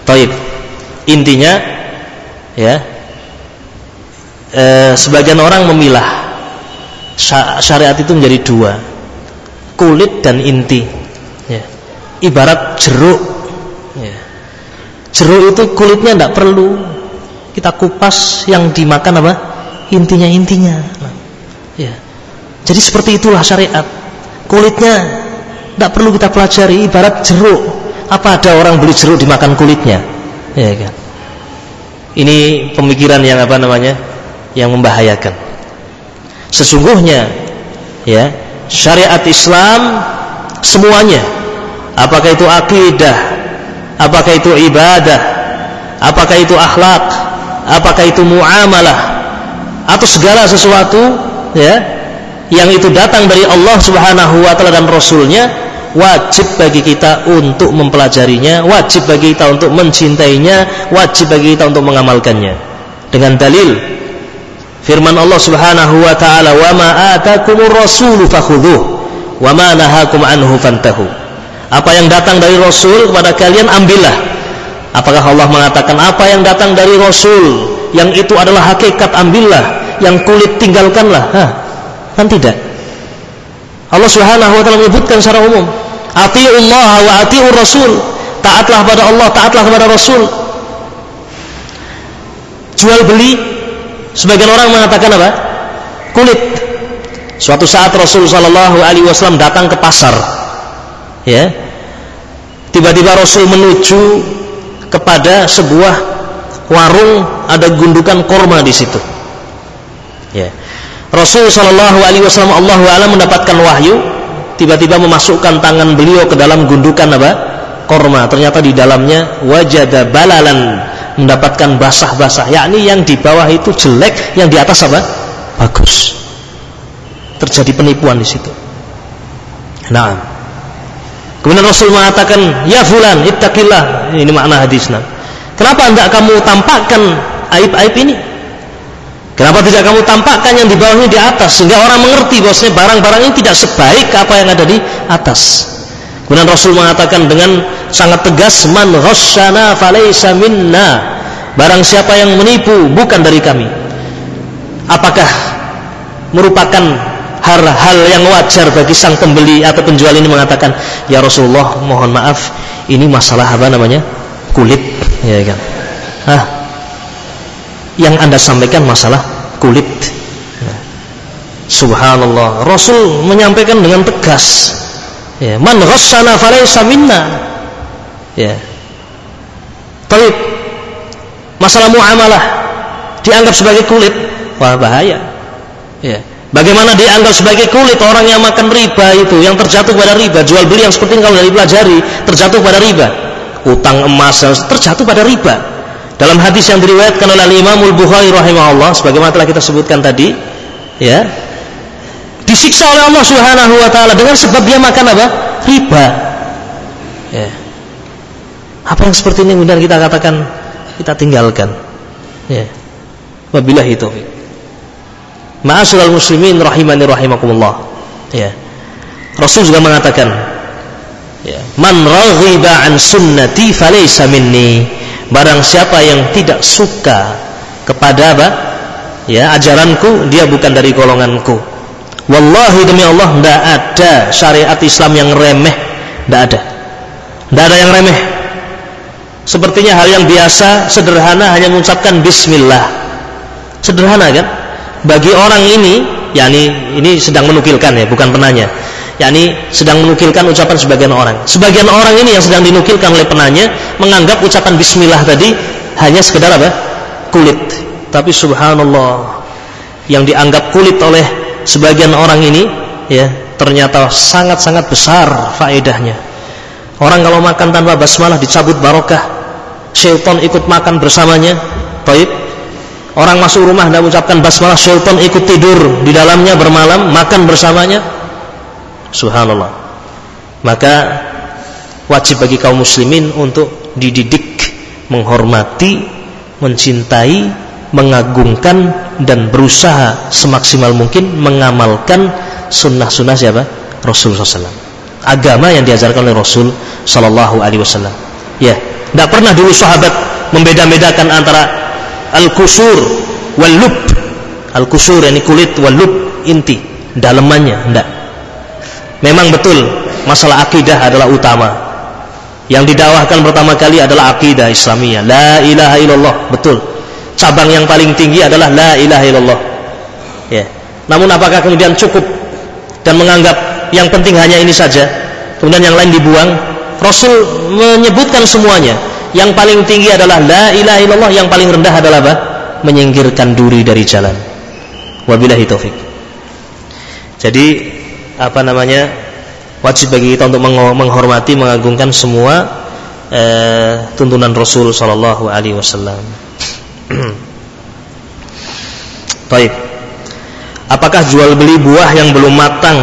Taib. intinya ya e, sebagian orang memilah syariat itu menjadi dua kulit dan inti. Ya. ibarat jeruk. Ya. jeruk itu kulitnya tidak perlu. Kita kupas yang dimakan apa? Intinya intinya nah, ya. Jadi seperti itulah syariat. Kulitnya tidak perlu kita pelajari. Ibarat jeruk. Apa ada orang beli jeruk dimakan kulitnya? Ya kan? Ini pemikiran yang apa namanya? Yang membahayakan. Sesungguhnya ya syariat Islam semuanya. Apakah itu akidah? Apakah itu ibadah? Apakah itu akhlak? Apakah itu muamalah? Atau segala sesuatu ya yang itu datang dari Allah Subhanahu wa taala dan rasulnya wajib bagi kita untuk mempelajarinya wajib bagi kita untuk mencintainya wajib bagi kita untuk mengamalkannya. Dengan dalil Firman Allah Subhanahu wa taala, "Wa ma atakumur rasulu fakhudhuh, wa ma nahakum anhu fantahu." Apa yang datang dari Rasul kepada kalian ambillah. Apakah Allah mengatakan apa yang datang dari Rasul yang itu adalah hakikat ambillah, yang kulit tinggalkanlah? Hah? Kan tidak. Allah Subhanahu wa taala menyebutkan secara umum, "Atiullah wa atiur Rasul." Taatlah pada Allah, taatlah kepada Rasul. Jual beli Sebagian orang mengatakan apa? Kulit. Suatu saat Rasul Shallallahu Alaihi Wasallam datang ke pasar, ya. Tiba-tiba Rasul menuju kepada sebuah warung ada gundukan korma di situ. Ya. Rasul Shallallahu Alaihi Wasallam Allah Alam mendapatkan wahyu, tiba-tiba memasukkan tangan beliau ke dalam gundukan apa? Korma. Ternyata di dalamnya wajada balalan mendapatkan basah-basah. Yakni yang di bawah itu jelek yang di atas apa? Bagus. Terjadi penipuan di situ. Nah. Kemudian Rasul mengatakan ya fulan ittaqillah. Ini makna hadisnya kenapa tidak kamu tampakkan aib-aib ini? Kenapa tidak kamu tampakkan yang di bawahnya di atas sehingga orang mengerti bahwasanya barang-barang ini tidak sebaik apa yang ada di atas Kemudian Rasul mengatakan dengan sangat tegas, "Man ghasyana falaysa minna." Barang siapa yang menipu bukan dari kami. Apakah merupakan hal-hal yang wajar bagi sang pembeli atau penjual ini mengatakan, "Ya Rasulullah, mohon maaf, ini masalah apa namanya? kulit." Ya kan. Hah? Yang Anda sampaikan masalah kulit. Subhanallah. Rasul menyampaikan dengan tegas ya man ghassana falaysa minna. Ya. Taib masalah muamalah dianggap sebagai kulit wah bahaya. Ya. Bagaimana dianggap sebagai kulit orang yang makan riba itu yang terjatuh pada riba jual beli yang seperti kalau dari pelajari terjatuh pada riba. Utang emas terjatuh pada riba. Dalam hadis yang diriwayatkan oleh Imamul Bukhari rahimahullah sebagaimana telah kita sebutkan tadi ya disiksa oleh Allah Subhanahu wa taala dengan sebab dia makan apa? riba. Ya. Apa yang seperti ini kemudian kita katakan kita tinggalkan. Ya. Wabillahi taufik. Ma'asyiral muslimin rahimani rahimakumullah. Ya. Rasul juga mengatakan ya, man raghiba an sunnati falaysa minni. Barang siapa yang tidak suka kepada apa? Ya, ajaranku, dia bukan dari golonganku. Wallahi demi Allah tidak ada syariat Islam yang remeh, tidak ada. Tidak ada yang remeh. Sepertinya hal yang biasa, sederhana hanya mengucapkan bismillah. Sederhana kan? Bagi orang ini, yakni ini sedang menukilkan ya, bukan penanya. yakni sedang menukilkan ucapan sebagian orang. Sebagian orang ini yang sedang dinukilkan oleh penanya menganggap ucapan bismillah tadi hanya sekedar apa? kulit. Tapi subhanallah yang dianggap kulit oleh sebagian orang ini ya ternyata sangat-sangat besar faedahnya. Orang kalau makan tanpa basmalah dicabut barokah. Syaitan ikut makan bersamanya. Taib. Orang masuk rumah dan mengucapkan basmalah, syaitan ikut tidur di dalamnya bermalam, makan bersamanya. Subhanallah. Maka wajib bagi kaum muslimin untuk dididik, menghormati, mencintai mengagungkan dan berusaha semaksimal mungkin mengamalkan sunnah-sunnah siapa? Rasul SAW. Agama yang diajarkan oleh Rasul Sallallahu Alaihi Wasallam. Ya, Tidak pernah dulu sahabat membeda-bedakan antara al-kusur wal lub. Al-kusur ini kulit wal lub inti, dalemannya, tidak. Memang betul masalah akidah adalah utama. Yang didawahkan pertama kali adalah akidah Islamiyah. La ilaha illallah, betul. Cabang yang paling tinggi adalah la ilaha illallah. Ya. Namun apakah kemudian cukup dan menganggap yang penting hanya ini saja, kemudian yang lain dibuang? Rasul menyebutkan semuanya. Yang paling tinggi adalah la ilaha illallah, yang paling rendah adalah apa? Menyingkirkan duri dari jalan. Wabillahi taufik. Jadi apa namanya? Wajib bagi kita untuk menghormati, mengagungkan semua eh, tuntunan Rasul sallallahu alaihi wasallam. Baik. Apakah jual beli buah yang belum matang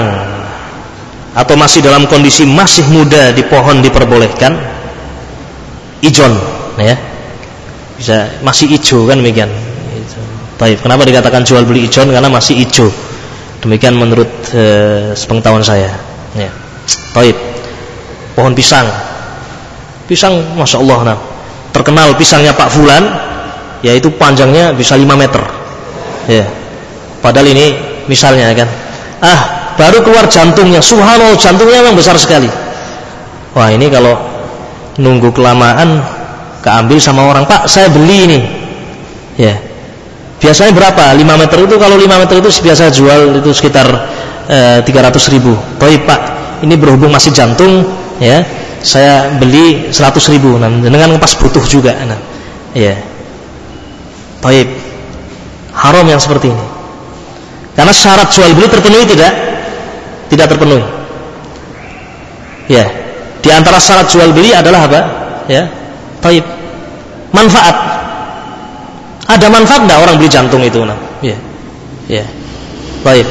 atau masih dalam kondisi masih muda di pohon diperbolehkan? Ijon, ya. Bisa masih hijau kan demikian. Baik, kenapa dikatakan jual beli ijon karena masih hijau. Demikian menurut e, sepengetahuan saya. Ya. Baik. Pohon pisang. Pisang Masya Allah nah. Terkenal pisangnya Pak Fulan Yaitu panjangnya bisa 5 meter Ya Padahal ini misalnya kan, ah baru keluar jantungnya, subhanallah jantungnya memang besar sekali. Wah ini kalau nunggu kelamaan keambil sama orang, Pak saya beli ini. Ya, biasanya berapa? 5 meter itu kalau 5 meter itu biasa jual itu sekitar eh, 300 ribu. Tapi Pak, ini berhubung masih jantung, ya saya beli 100 ribu. Nah, dengan pas butuh juga. Nah, ya. Baik. Haram yang seperti ini. Karena syarat jual beli terpenuhi tidak? Tidak terpenuhi. Ya. Di antara syarat jual beli adalah apa? Ya. Taib. Manfaat. Ada manfaat enggak orang beli jantung itu? Nah. Ya. Ya. Baik.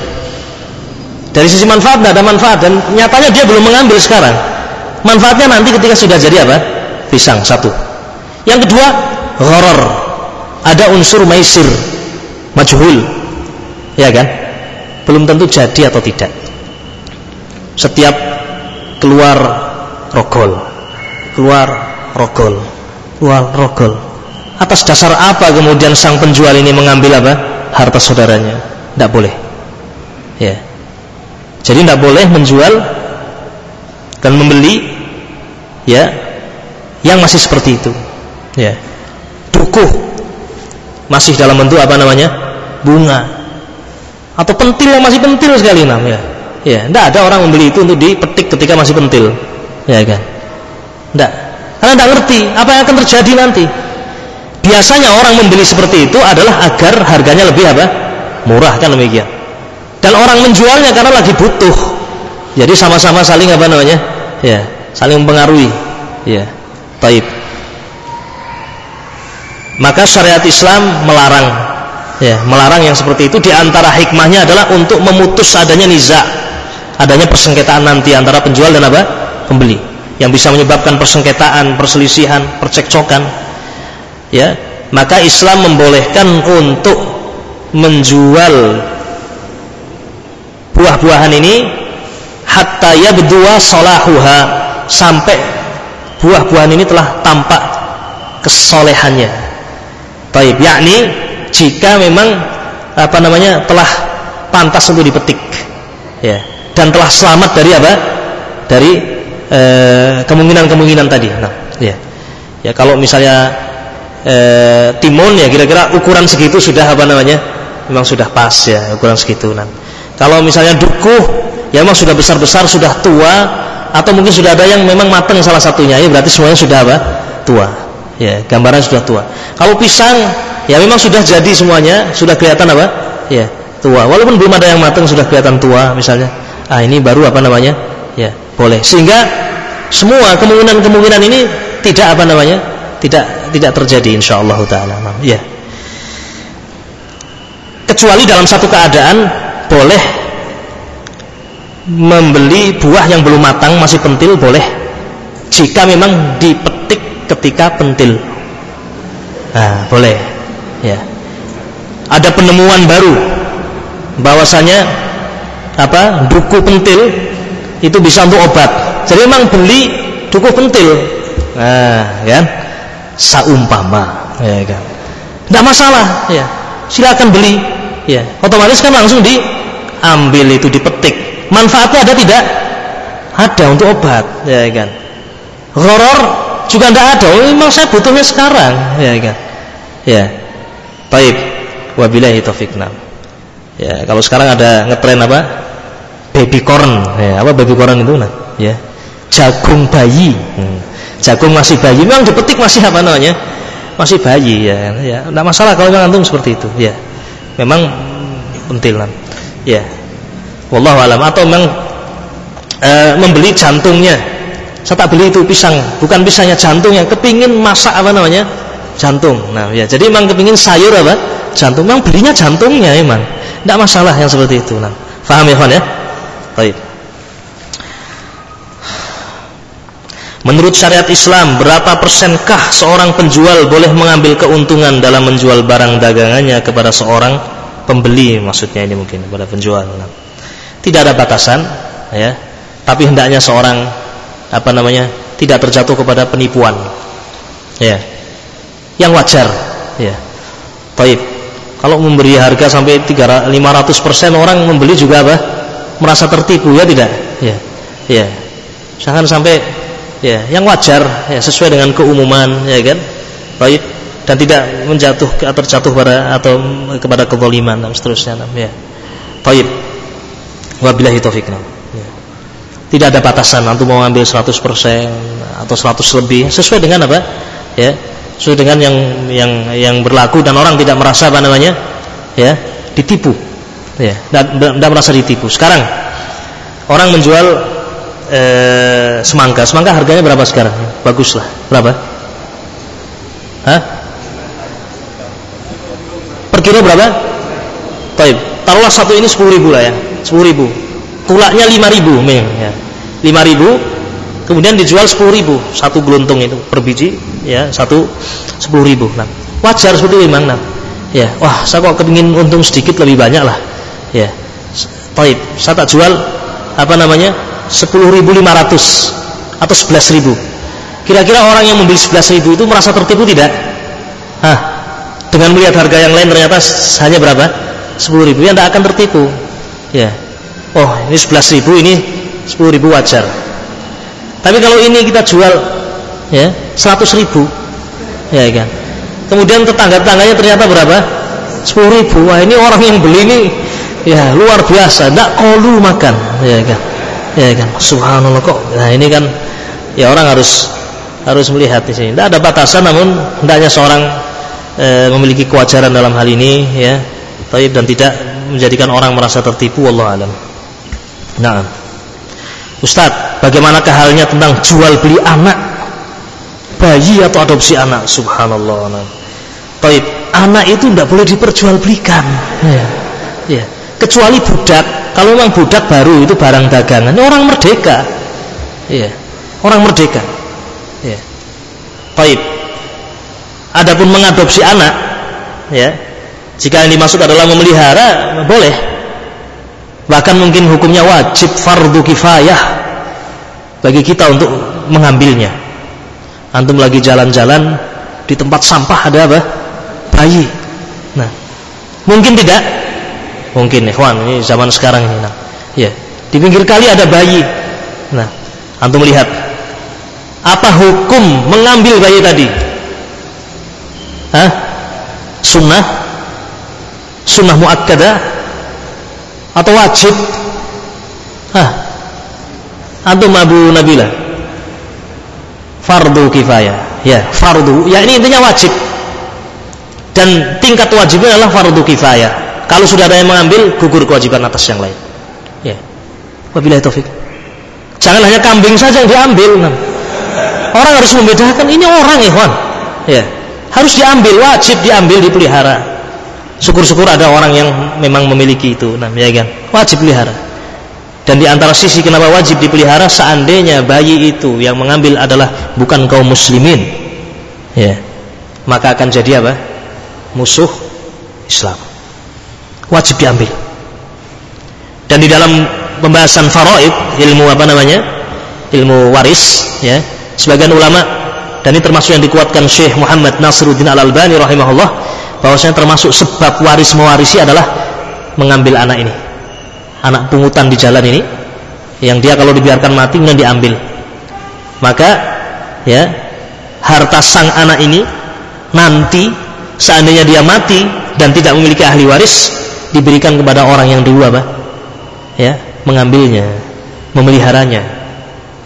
Dari sisi manfaat tidak ada manfaat dan nyatanya dia belum mengambil sekarang. Manfaatnya nanti ketika sudah jadi apa? Pisang satu. Yang kedua, horor. Ada unsur maisir, majhul. Ya kan? Belum tentu jadi atau tidak. Setiap keluar rogol keluar rogol keluar rogol. Atas dasar apa kemudian sang penjual ini mengambil apa? Harta saudaranya? Tidak boleh. Ya. Jadi tidak boleh menjual dan membeli ya yang masih seperti itu. Ya. Dukuh masih dalam bentuk apa namanya bunga atau pentil yang masih pentil sekali namanya. Ya, tidak ada orang membeli itu untuk dipetik ketika masih pentil. Ya kan? Tidak. Karena tidak ngerti apa yang akan terjadi nanti. Biasanya orang membeli seperti itu adalah agar harganya lebih apa? Murah kan demikian. Dan orang menjualnya karena lagi butuh. Jadi sama-sama saling apa namanya? Ya, saling mempengaruhi. Ya. Taib. Maka syariat Islam melarang. Ya melarang yang seperti itu. Di antara hikmahnya adalah untuk memutus adanya niza. Adanya persengketaan nanti antara penjual dan apa? Pembeli. Yang bisa menyebabkan persengketaan perselisihan percekcokan. Ya maka Islam membolehkan untuk menjual buah-buahan ini hatta ya berdua solahuha sampai buah-buahan ini telah tampak kesolehannya taib. Yakni jika memang apa namanya telah pantas untuk dipetik. Ya. Dan telah selamat dari apa? Dari eh, kemungkinan-kemungkinan tadi. Nah ya. Ya kalau misalnya eh, timun ya kira-kira ukuran segitu sudah apa namanya? Memang sudah pas ya ukuran segitu. Nah kalau misalnya dukuh ya memang sudah besar-besar sudah tua atau mungkin sudah ada yang memang matang salah satunya ya berarti semuanya sudah apa? Tua ya gambaran sudah tua. Kalau pisang ya memang sudah jadi semuanya sudah kelihatan apa? Ya tua. Walaupun belum ada yang matang sudah kelihatan tua misalnya. Ah ini baru apa namanya? Ya boleh. Sehingga semua kemungkinan-kemungkinan ini tidak apa namanya? Tidak tidak terjadi insyaallah taala. Ya. Kecuali dalam satu keadaan boleh membeli buah yang belum matang masih pentil boleh. Jika memang dipetik ketika pentil. Nah boleh. Ya. Ada penemuan baru bahwasanya apa duku pentil itu bisa untuk obat. Jadi memang beli duku pentil. Nah kan saumpama ya kan tidak masalah ya. Silakan beli ya. Otomatis kan langsung diambil itu dipetik. Manfaatnya ada tidak? Ada untuk obat ya kan. Horor juga tidak ada. Oh, memang saya butuhnya sekarang. Ya kan ya. Baik. Wabillahi taufiq. Ya kalau sekarang ada ngetren apa? Baby corn. Ya apa baby corn itu nah? Ya. Jagung bayi. Hmm. jagung masih bayi. Memang dipetik masih apa namanya? Masih bayi ya. Ya tidak masalah kalau memang antum seperti itu. Ya. Memang pentil ya. Wallahu alam. Atau memang e, membeli jantungnya saya tak beli itu pisang bukan pisangnya jantungnya. Kepingin masak apa namanya? Jantung. Nah ya jadi memang kepingin sayur apa? Jantung. Memang belinya jantungnya emang. Tidak masalah yang seperti itu nah. Faham ya kawan ya? Baik. Menurut syariat Islam, berapa persenkah seorang penjual boleh mengambil keuntungan dalam menjual barang dagangannya kepada seorang pembeli? Maksudnya ini mungkin kepada penjual. Nah, tidak ada batasan, ya. Tapi hendaknya seorang apa namanya tidak terjatuh kepada penipuan, ya. Yang wajar, ya. Taib. Kalau memberi harga sampai 500 persen orang membeli juga apa? Merasa tertipu ya tidak? Ya, ya. Jangan sampai ya yang wajar ya sesuai dengan keumuman ya kan baik dan tidak menjatuh terjatuh pada atau kepada kezaliman dan seterusnya ya baik wabillahi taufik ya. Tidak ada batasan antum mau ambil 100% atau 100 lebih sesuai dengan apa ya sesuai dengan yang yang yang berlaku dan orang tidak merasa apa namanya ya ditipu ya tidak merasa ditipu sekarang orang menjual eh, semangka. Semangka harganya berapa sekarang? Bagus lah. Berapa? Hah? Per kilo berapa? Taib. Taruhlah satu ini sepuluh ribu lah ya. Sepuluh ribu. Tulaknya lima ribu, ya. Lima ribu. Kemudian dijual sepuluh ribu satu geluntung itu per biji, ya satu sepuluh ribu. Nah, wajar seperti itu memang. Nah, ya, wah saya kok kepingin untung sedikit lebih banyak lah, ya. Taib. Saya tak jual apa namanya 10.500 atau 11.000 kira-kira orang yang membeli 11.000 itu merasa tertipu tidak? Hah, dengan melihat harga yang lain ternyata hanya berapa? 10.000 ya tidak akan tertipu ya oh ini 11.000 ini 10.000 wajar. Tapi kalau ini kita jual ya 100.000 ya kan kemudian tetangga-tetangganya ternyata berapa? 10.000 wah ini orang yang beli ini ya luar biasa. Tidak kolu makan. Ya kan ya kan subhanallah kok. Nah ini kan ya orang harus harus melihat di sini. Tidak ada batasan namun hendaknya seorang e, memiliki kewajaran dalam hal ini ya. Taib dan tidak menjadikan orang merasa tertipu Allah alam nah Ustadz bagaimanakah halnya tentang jual beli anak bayi atau adopsi anak subhanallah nah. taib anak itu tidak boleh diperjualbelikan ya, ya. kecuali budak kalau memang budak baru itu barang dagangan, orang merdeka. Iya. Orang merdeka. Iya. Baik. Adapun mengadopsi anak, ya. Jika yang dimaksud adalah memelihara, boleh. Bahkan mungkin hukumnya wajib fardu kifayah bagi kita untuk mengambilnya. Antum lagi jalan-jalan di tempat sampah ada apa? Bayi. Nah, mungkin tidak mungkin ikhwan ini zaman sekarang ini nah ya di pinggir kali ada bayi nah antum melihat apa hukum mengambil bayi tadi Hah? sunnah sunnah muakkadah atau wajib Hah? antum Abu Nabila fardu kifayah ya fardu ya ini intinya wajib dan tingkat wajibnya adalah fardu kifayah kalau sudah ada yang mengambil, gugur kewajiban atas yang lain. Ya. Wabillahi taufik. Jangan hanya kambing saja yang diambil. Orang harus membedakan ini orang, ikhwan. Ya. Harus diambil, wajib diambil, dipelihara. Syukur-syukur ada orang yang memang memiliki itu, nah, ya kan? Wajib pelihara. Dan di antara sisi kenapa wajib dipelihara seandainya bayi itu yang mengambil adalah bukan kaum muslimin. Ya. Maka akan jadi apa? Musuh Islam wajib diambil dan di dalam pembahasan faraid ilmu apa namanya ilmu waris ya sebagian ulama dan ini termasuk yang dikuatkan Syekh Muhammad Nasruddin Al-Albani rahimahullah bahwasanya termasuk sebab waris mewarisi adalah mengambil anak ini. Anak pungutan di jalan ini yang dia kalau dibiarkan mati kemudian diambil. Maka ya harta sang anak ini nanti seandainya dia mati dan tidak memiliki ahli waris diberikan kepada orang yang dulu apa? Ya mengambilnya memeliharanya.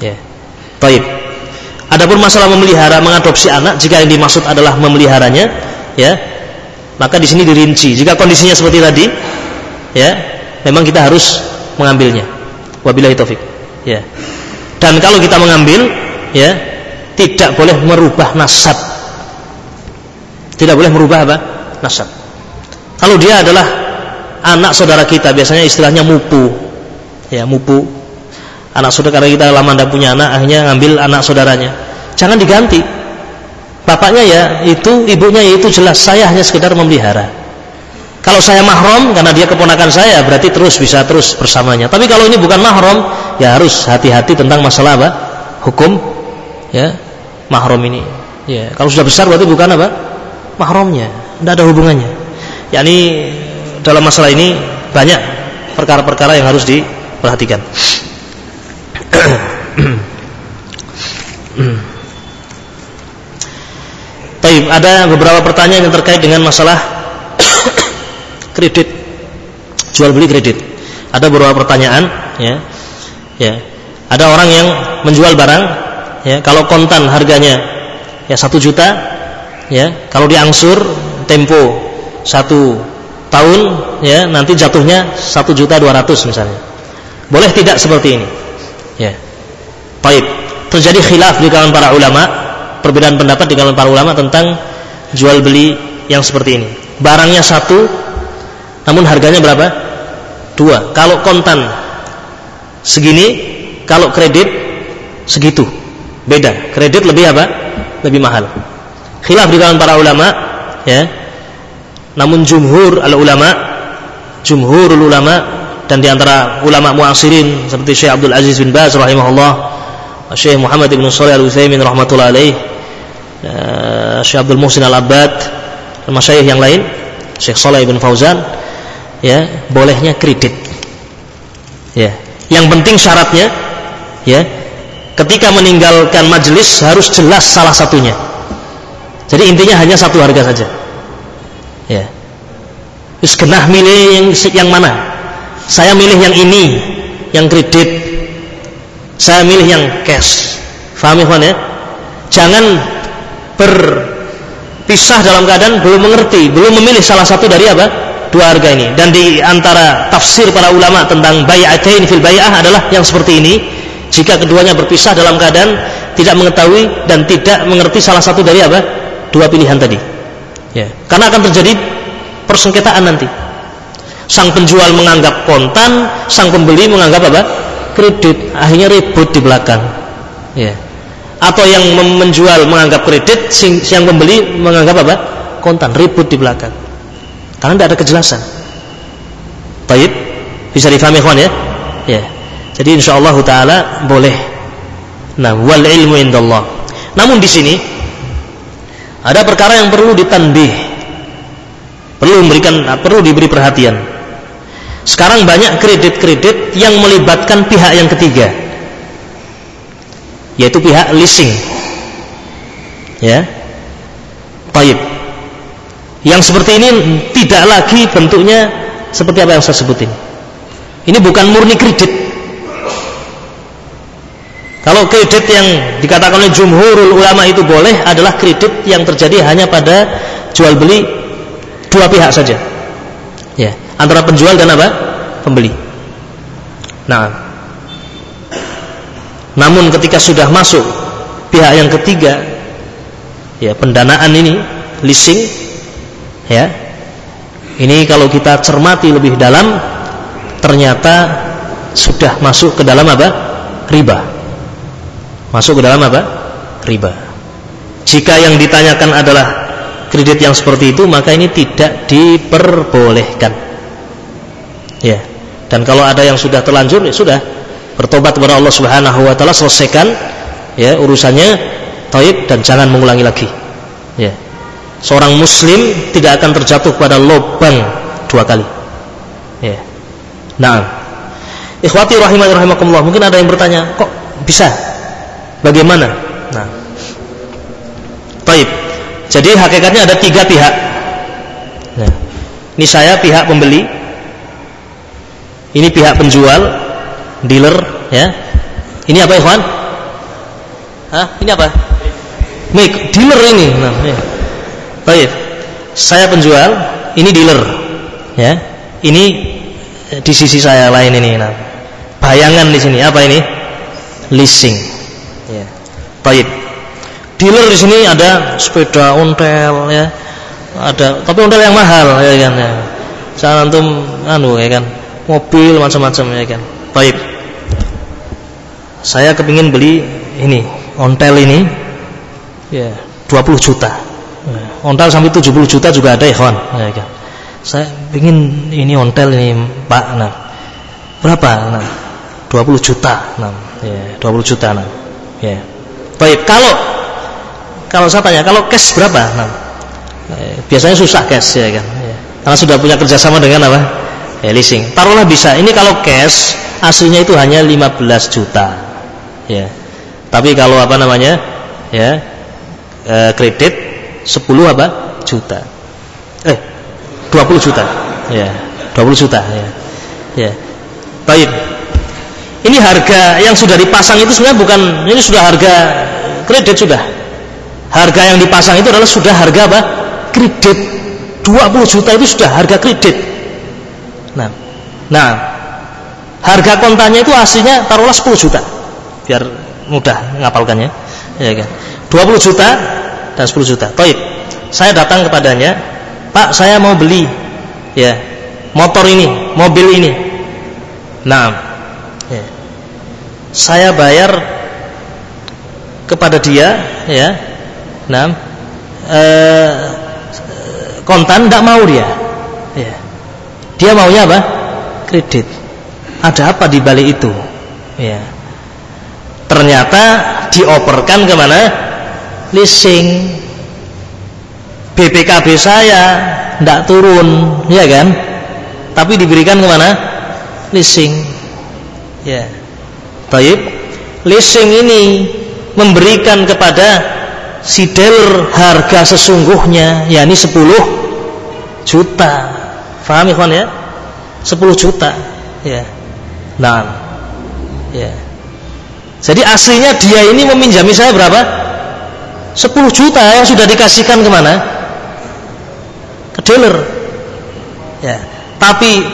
Ya. Taib. Adapun masalah memelihara mengadopsi anak jika yang dimaksud adalah memeliharanya ya maka di sini dirinci. Jika kondisinya seperti tadi ya memang kita harus mengambilnya. Wabillahi taufik ya. Dan kalau kita mengambil ya tidak boleh merubah nasab. Tidak boleh merubah apa? Nasab. Kalau dia adalah anak saudara kita biasanya istilahnya mupu. Ya mupu. Anak saudara kita lama tidak punya anak akhirnya ngambil anak saudaranya. Jangan diganti bapaknya ya itu ibunya ya itu jelas saya hanya sekedar memelihara kalau saya mahram karena dia keponakan saya berarti terus bisa terus bersamanya tapi kalau ini bukan mahram ya harus hati-hati tentang masalah apa hukum ya mahram ini. Ya, kalau sudah besar berarti bukan apa? Mahramnya, tidak ada hubungannya. yakni dalam masalah ini banyak perkara-perkara yang harus diperhatikan. Taib, ada beberapa pertanyaan yang terkait dengan masalah kredit, jual beli kredit. Ada beberapa pertanyaan, ya, ya. Ada orang yang menjual barang ya kalau kontan harganya ya satu juta ya. Kalau diangsur tempo satu tahun ya nanti jatuhnya satu juta dua ratus misalnya. Boleh tidak seperti ini? Ya. Baik. Terjadi khilaf di kalangan para ulama perbedaan pendapat di kalangan para ulama tentang jual beli yang seperti ini barangnya satu namun harganya berapa dua kalau kontan segini kalau kredit segitu Beda. Kredit lebih apa? Lebih mahal. Khilaf di kalangan para ulama, ya. Namun jumhur al ulama, jumhur ulama dan di antara ulama muasirin seperti Syekh Abdul Aziz bin Baz rahimahullah, Syekh Muhammad bin Shalih Al Utsaimin rahmatullah alaih, ya, Syekh Abdul Muhsin Al Abbad dan masyayikh yang lain, Syekh Saleh bin Fauzan, ya, bolehnya kredit. Ya. Yang penting syaratnya ya ketika meninggalkan majelis harus jelas salah satunya. Jadi intinya hanya satu harga saja. Ya. Terus genah milih yang yang mana? Saya milih yang ini, yang kredit. Saya milih yang cash. Faham ya? Jangan berpisah dalam keadaan belum mengerti, belum memilih salah satu dari apa? Dua harga ini. Dan di antara tafsir para ulama tentang bai'atain fil bai'ah adalah yang seperti ini jika keduanya berpisah dalam keadaan tidak mengetahui dan tidak mengerti salah satu dari apa dua pilihan tadi ya karena akan terjadi persengketaan nanti sang penjual menganggap kontan sang pembeli menganggap apa kredit akhirnya ribut di belakang ya atau yang menjual menganggap kredit yang pembeli menganggap apa kontan ribut di belakang karena tidak ada kejelasan Baik, bisa difahami kawan ya ya jadi insyaallah taala boleh. Nah, wal ilmu indallah. Namun di sini ada perkara yang perlu ditanbih. Perlu memberikan perlu diberi perhatian. Sekarang banyak kredit-kredit yang melibatkan pihak yang ketiga. Yaitu pihak leasing. Ya. Taib. Yang seperti ini tidak lagi bentuknya seperti apa yang saya sebutin. Ini bukan murni kredit, kalau kredit yang dikatakan oleh jumhurul ulama itu boleh adalah kredit yang terjadi hanya pada jual beli dua pihak saja. Ya, antara penjual dan apa? Pembeli. Nah, namun ketika sudah masuk pihak yang ketiga, ya pendanaan ini leasing, ya, ini kalau kita cermati lebih dalam, ternyata sudah masuk ke dalam apa? Riba masuk ke dalam apa? riba. Jika yang ditanyakan adalah kredit yang seperti itu, maka ini tidak diperbolehkan. Ya. Dan kalau ada yang sudah terlanjur, ya sudah. Bertobat kepada Allah Subhanahu wa taala, selesaikan ya urusannya taib dan jangan mengulangi lagi. Ya. Seorang muslim tidak akan terjatuh pada lubang dua kali. Ya. Nah ikhwati rahimah rahimakumullah. Mungkin ada yang bertanya kok bisa? Bagaimana? Nah taib. Jadi hakikatnya ada tiga pihak. Nah, ini saya pihak pembeli ini pihak penjual dealer ya ini apa ikhwan Hah? ini apa Mik, dealer ini nah, ya. Baik. Saya penjual, ini dealer. Ya. Ini eh, di sisi saya lain ini. Nah. Bayangan di sini apa ini? Leasing. Ya. Baik. Dealer di sini ada sepeda ontel ya. Ada tapi ontel yang mahal ya kan ya. Jangan antum anu ya kan. Mobil macam-macam ya kan. Baik. Saya kepingin beli ini, ontel ini. Ya. 20 juta. Ontel sampai 70 juta juga ada ya kawan? Ya, kan. saya ingin ini ontel ini pak nah. Berapa nah? 20 juta nah. Ya. 20 juta nah. Ya. Baik kalau kalau saya tanya kalau cash berapa nah? Eh, biasanya susah cash ya kan? Ya. karena sudah punya kerjasama dengan apa ya leasing taruhlah bisa ini kalau cash aslinya itu hanya 15 juta ya tapi kalau apa namanya ya eh, kredit 10 apa? juta. Eh, 20 juta. Ya, 20 juta ya. Ya. Baik. Ini harga yang sudah dipasang itu sebenarnya bukan ini sudah harga kredit sudah. Harga yang dipasang itu adalah sudah harga apa? Kredit. 20 juta itu sudah harga kredit. Nah. Nah, harga kontannya itu aslinya taruhlah 10 juta. Biar mudah ngapalkannya. Ya kan. 20 juta dan 10 juta. Baik. Saya datang kepadanya, "Pak, saya mau beli ya, motor ini, mobil ini." Nah, ya. Saya bayar kepada dia ya. Nah, eh, kontan tidak mau dia. Ya. Dia maunya apa? Kredit. Ada apa di balik itu? Ya. Ternyata dioperkan ke mana? leasing BPKB saya tidak turun ya kan tapi diberikan ke mana leasing ya taib leasing ini memberikan kepada si dealer harga sesungguhnya yakni 10 juta faham ikhwan ya 10 juta ya nah ya jadi aslinya dia ini meminjami saya berapa 10 juta yang sudah dikasihkan ke mana? Ke dealer. Ya. Tapi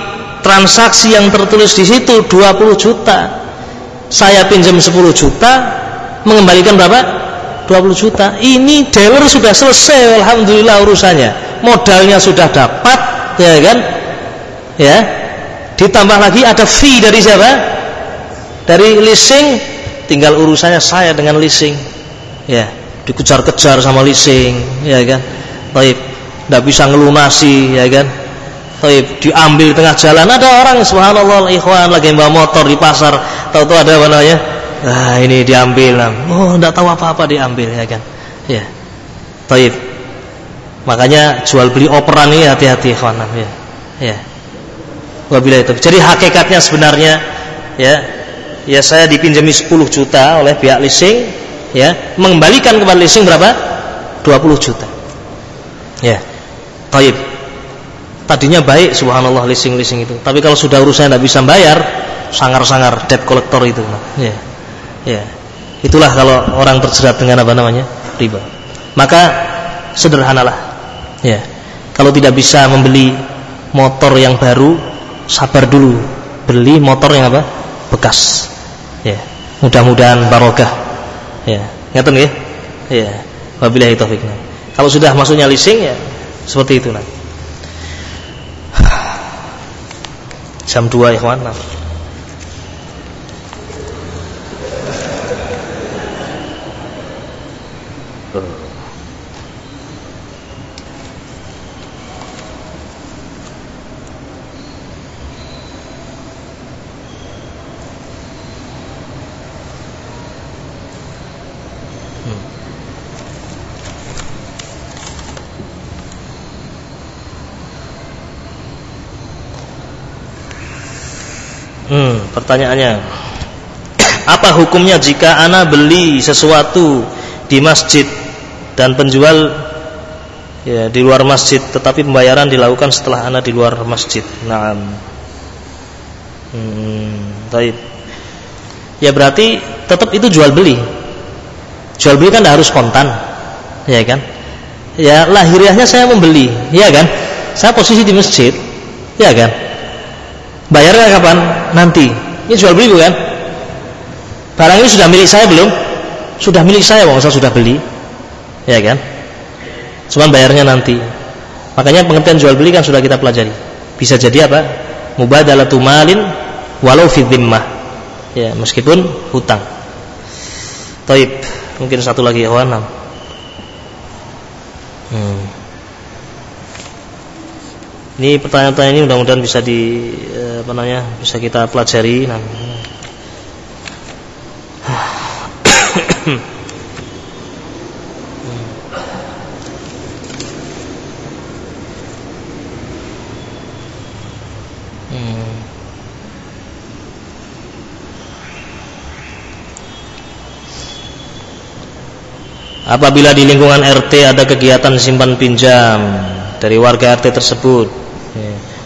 transaksi yang tertulis di situ 20 juta. Saya pinjam 10 juta, mengembalikan berapa? 20 juta. Ini dealer sudah selesai alhamdulillah urusannya. Modalnya sudah dapat, ya kan? Ya. Ditambah lagi ada fee dari siapa? Dari leasing, tinggal urusannya saya dengan leasing. Ya. Dikejar-kejar sama leasing. Ya kan? Baik. Tidak bisa ngelunasi. Ya kan? Baik. Diambil di tengah jalan. Ada orang subhanallah ikhwan lagi bawa motor di pasar. Tahu-tahu ada apa namanya? Nah ini diambil. Oh tidak tahu apa-apa diambil. Ya kan? Ya. Baik makanya jual beli operan ini hati-hati ikhwan ya. Ya. Wabila itu. Jadi hakikatnya sebenarnya ya ya saya dipinjami 10 juta oleh pihak leasing ya. Mengembalikan kepada leasing berapa? 20 juta. Ya. Taib. Tadinya baik subhanallah leasing leasing itu. Tapi kalau sudah urusan tidak bisa bayar sangar-sangar debt collector itu ya. Ya. Itulah kalau orang terjerat dengan apa namanya? Riba. Maka sederhanalah ya kalau tidak bisa membeli motor yang baru sabar dulu beli motor yang apa bekas ya mudah-mudahan barokah Ya, ngeten nggih? Ya. Wabillahi taufik. Kalau sudah masuknya leasing ya seperti itu nah. Jam 2 ikhwan. Nah. Pertanyaannya. Apa hukumnya jika ana beli sesuatu di masjid dan penjual ya di luar masjid tetapi pembayaran dilakukan setelah ana di luar masjid? Naam. Hmm, baik. Ya berarti tetap itu jual beli. Jual beli kan harus kontan ya kan? Ya lahiriahnya saya membeli ya kan? Saya posisi di masjid ya kan? Bayarnya kapan? Nanti ini jual beli bukan barang ini sudah milik saya belum? Sudah milik saya wong saya sudah beli. Ya kan? Cuman bayarnya nanti. Makanya pengertian jual beli kan sudah kita pelajari. Bisa jadi apa? Mubadalatu malin walau fi ya meskipun hutang. Taib. Mungkin satu lagi ya hmm. Ini pertanyaan-pertanyaan ini mudah-mudahan bisa di eh, apa namanya bisa kita pelajari. Nah. Apabila di lingkungan RT ada kegiatan simpan pinjam dari warga RT tersebut,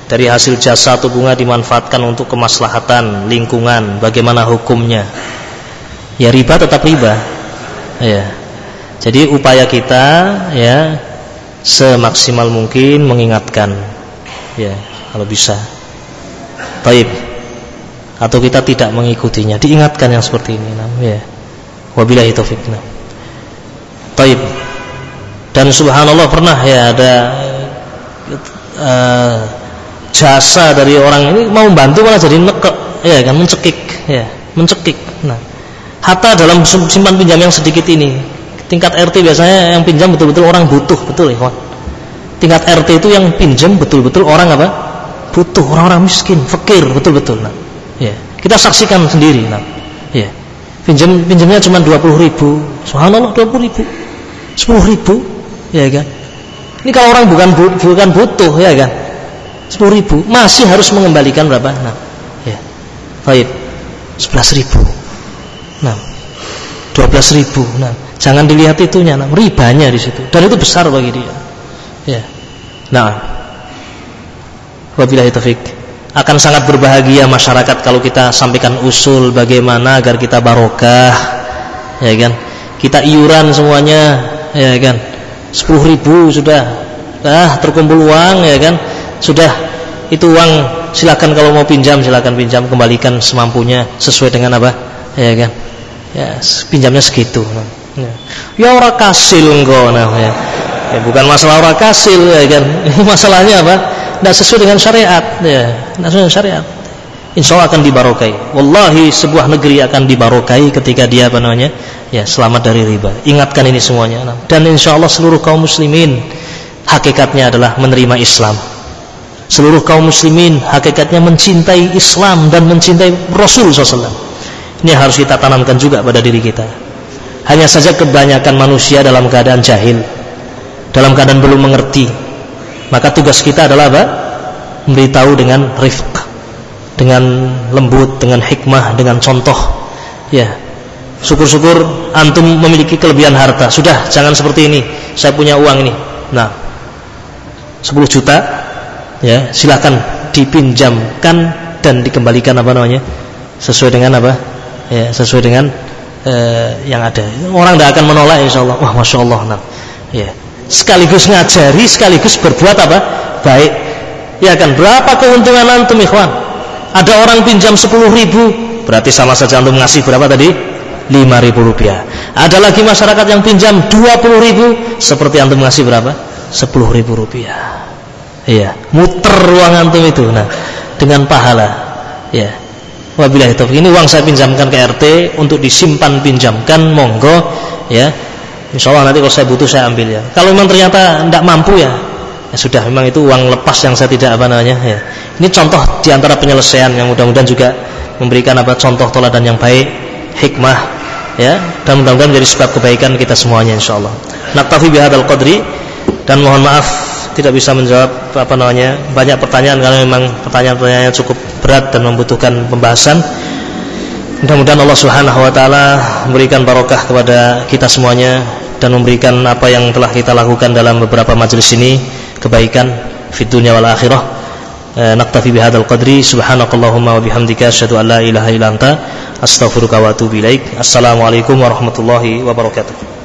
dari hasil jasa atau bunga dimanfaatkan untuk kemaslahatan lingkungan, bagaimana hukumnya? Ya riba tetap riba. Ya. Jadi upaya kita ya semaksimal mungkin mengingatkan ya kalau bisa. Baik. Atau kita tidak mengikutinya, diingatkan yang seperti ini. Ya. Wabillahi taufiq. Nah. Taib. Dan subhanallah pernah ya ada uh, jasa dari orang ini mau membantu malah jadi nekek. Ya kan mencekik. Ya mencekik. Nah hatta dalam simpan pinjam yang sedikit ini tingkat RT biasanya yang pinjam betul-betul orang butuh betul ya tingkat RT itu yang pinjam betul-betul orang apa? Butuh orang-orang miskin fakir betul-betul. Nah ya kita saksikan sendiri nah ya pinjam pinjamnya cuma 20 ribu. Subhanallah 20 ribu. sepuluh ribu ya kan. Ini kalau orang bukan bukan butuh ya kan sepuluh ribu. Masih harus mengembalikan berapa? Nah ya. Baik. Sebelas ribu. Nah dua belas ribu. Nah jangan dilihat itunya nah ribanya di situ. Dan itu besar bagi dia. Ya. Nah wabillahi taufik akan sangat berbahagia masyarakat kalau kita sampaikan usul bagaimana agar kita barokah. Ya kan? Kita iuran semuanya. Ya kan? Sepuluh ribu sudah. Ah terkumpul uang ya kan sudah itu uang silakan kalau mau pinjam silakan pinjam kembalikan semampunya sesuai dengan apa? Ya kan? Ya pinjamnya segitu. Ya, ya orang kasil enggak nah ya. ya bukan masalah orang kasil ya kan? Masalahnya apa? Tidak sesuai dengan syariat ya. Tidak sesuai dengan syariat. Insya Allah akan dibarokai. Wallahi sebuah negeri akan dibarokai ketika dia apa namanya ya selamat dari riba. Ingatkan ini semuanya dan insya Allah seluruh kaum muslimin hakikatnya adalah menerima Islam seluruh kaum muslimin hakikatnya mencintai Islam dan mencintai Rasul SAW ini harus kita tanamkan juga pada diri kita hanya saja kebanyakan manusia dalam keadaan jahil dalam keadaan belum mengerti maka tugas kita adalah apa? memberitahu dengan rifq dengan lembut, dengan hikmah, dengan contoh. Ya. Syukur-syukur antum memiliki kelebihan harta. Sudah, jangan seperti ini. Saya punya uang ini. Nah, 10 juta ya, silakan dipinjamkan dan dikembalikan apa namanya? Sesuai dengan apa? Ya, sesuai dengan eh, yang ada. Orang tidak akan menolak insyaallah. Wah, Masya Allah. Nah, ya. Sekaligus ngajari, sekaligus berbuat apa? Baik. Ya kan, berapa keuntungan antum ikhwan? ada orang pinjam 10 ribu berarti sama saja untuk ngasih berapa tadi 5 ribu rupiah ada lagi masyarakat yang pinjam 20 ribu seperti antum ngasih berapa 10 ribu rupiah iya. Muter uang antum itu. Nah dengan pahala. Ya wabillahi taufiq. Ini uang saya pinjamkan ke RT untuk disimpan pinjamkan monggo. Ya Insya Allah nanti kalau saya butuh saya ambil ya. Kalau memang ternyata tidak mampu ya. Ya sudah memang itu uang lepas yang saya tidak apa namanya ya. Ini contoh di antara penyelesaian yang mudah-mudahan juga memberikan apa contoh toladan yang baik hikmah ya. Dan mudah-mudahan menjadi sebab kebaikan kita semuanya insyaallah. Naktafi bihadzal qadri. Dan mohon maaf tidak bisa menjawab apa namanya banyak pertanyaan karena memang pertanyaan-pertanyaannya cukup berat dan membutuhkan pembahasan. Mudah-mudahan Allah Subhanahu wa taala memberikan barokah kepada kita semuanya dan memberikan apa yang telah kita lakukan dalam beberapa majelis ini kebaikan fid dunya wal akhirah. Eh, naktafi bihadzal qadri subhanakallahumma wa bihamdika asyhadu an la ilaha illa anta astaghfiruka wa atubu ilaik. Assalamualaikum warahmatullahi wabarakatuh.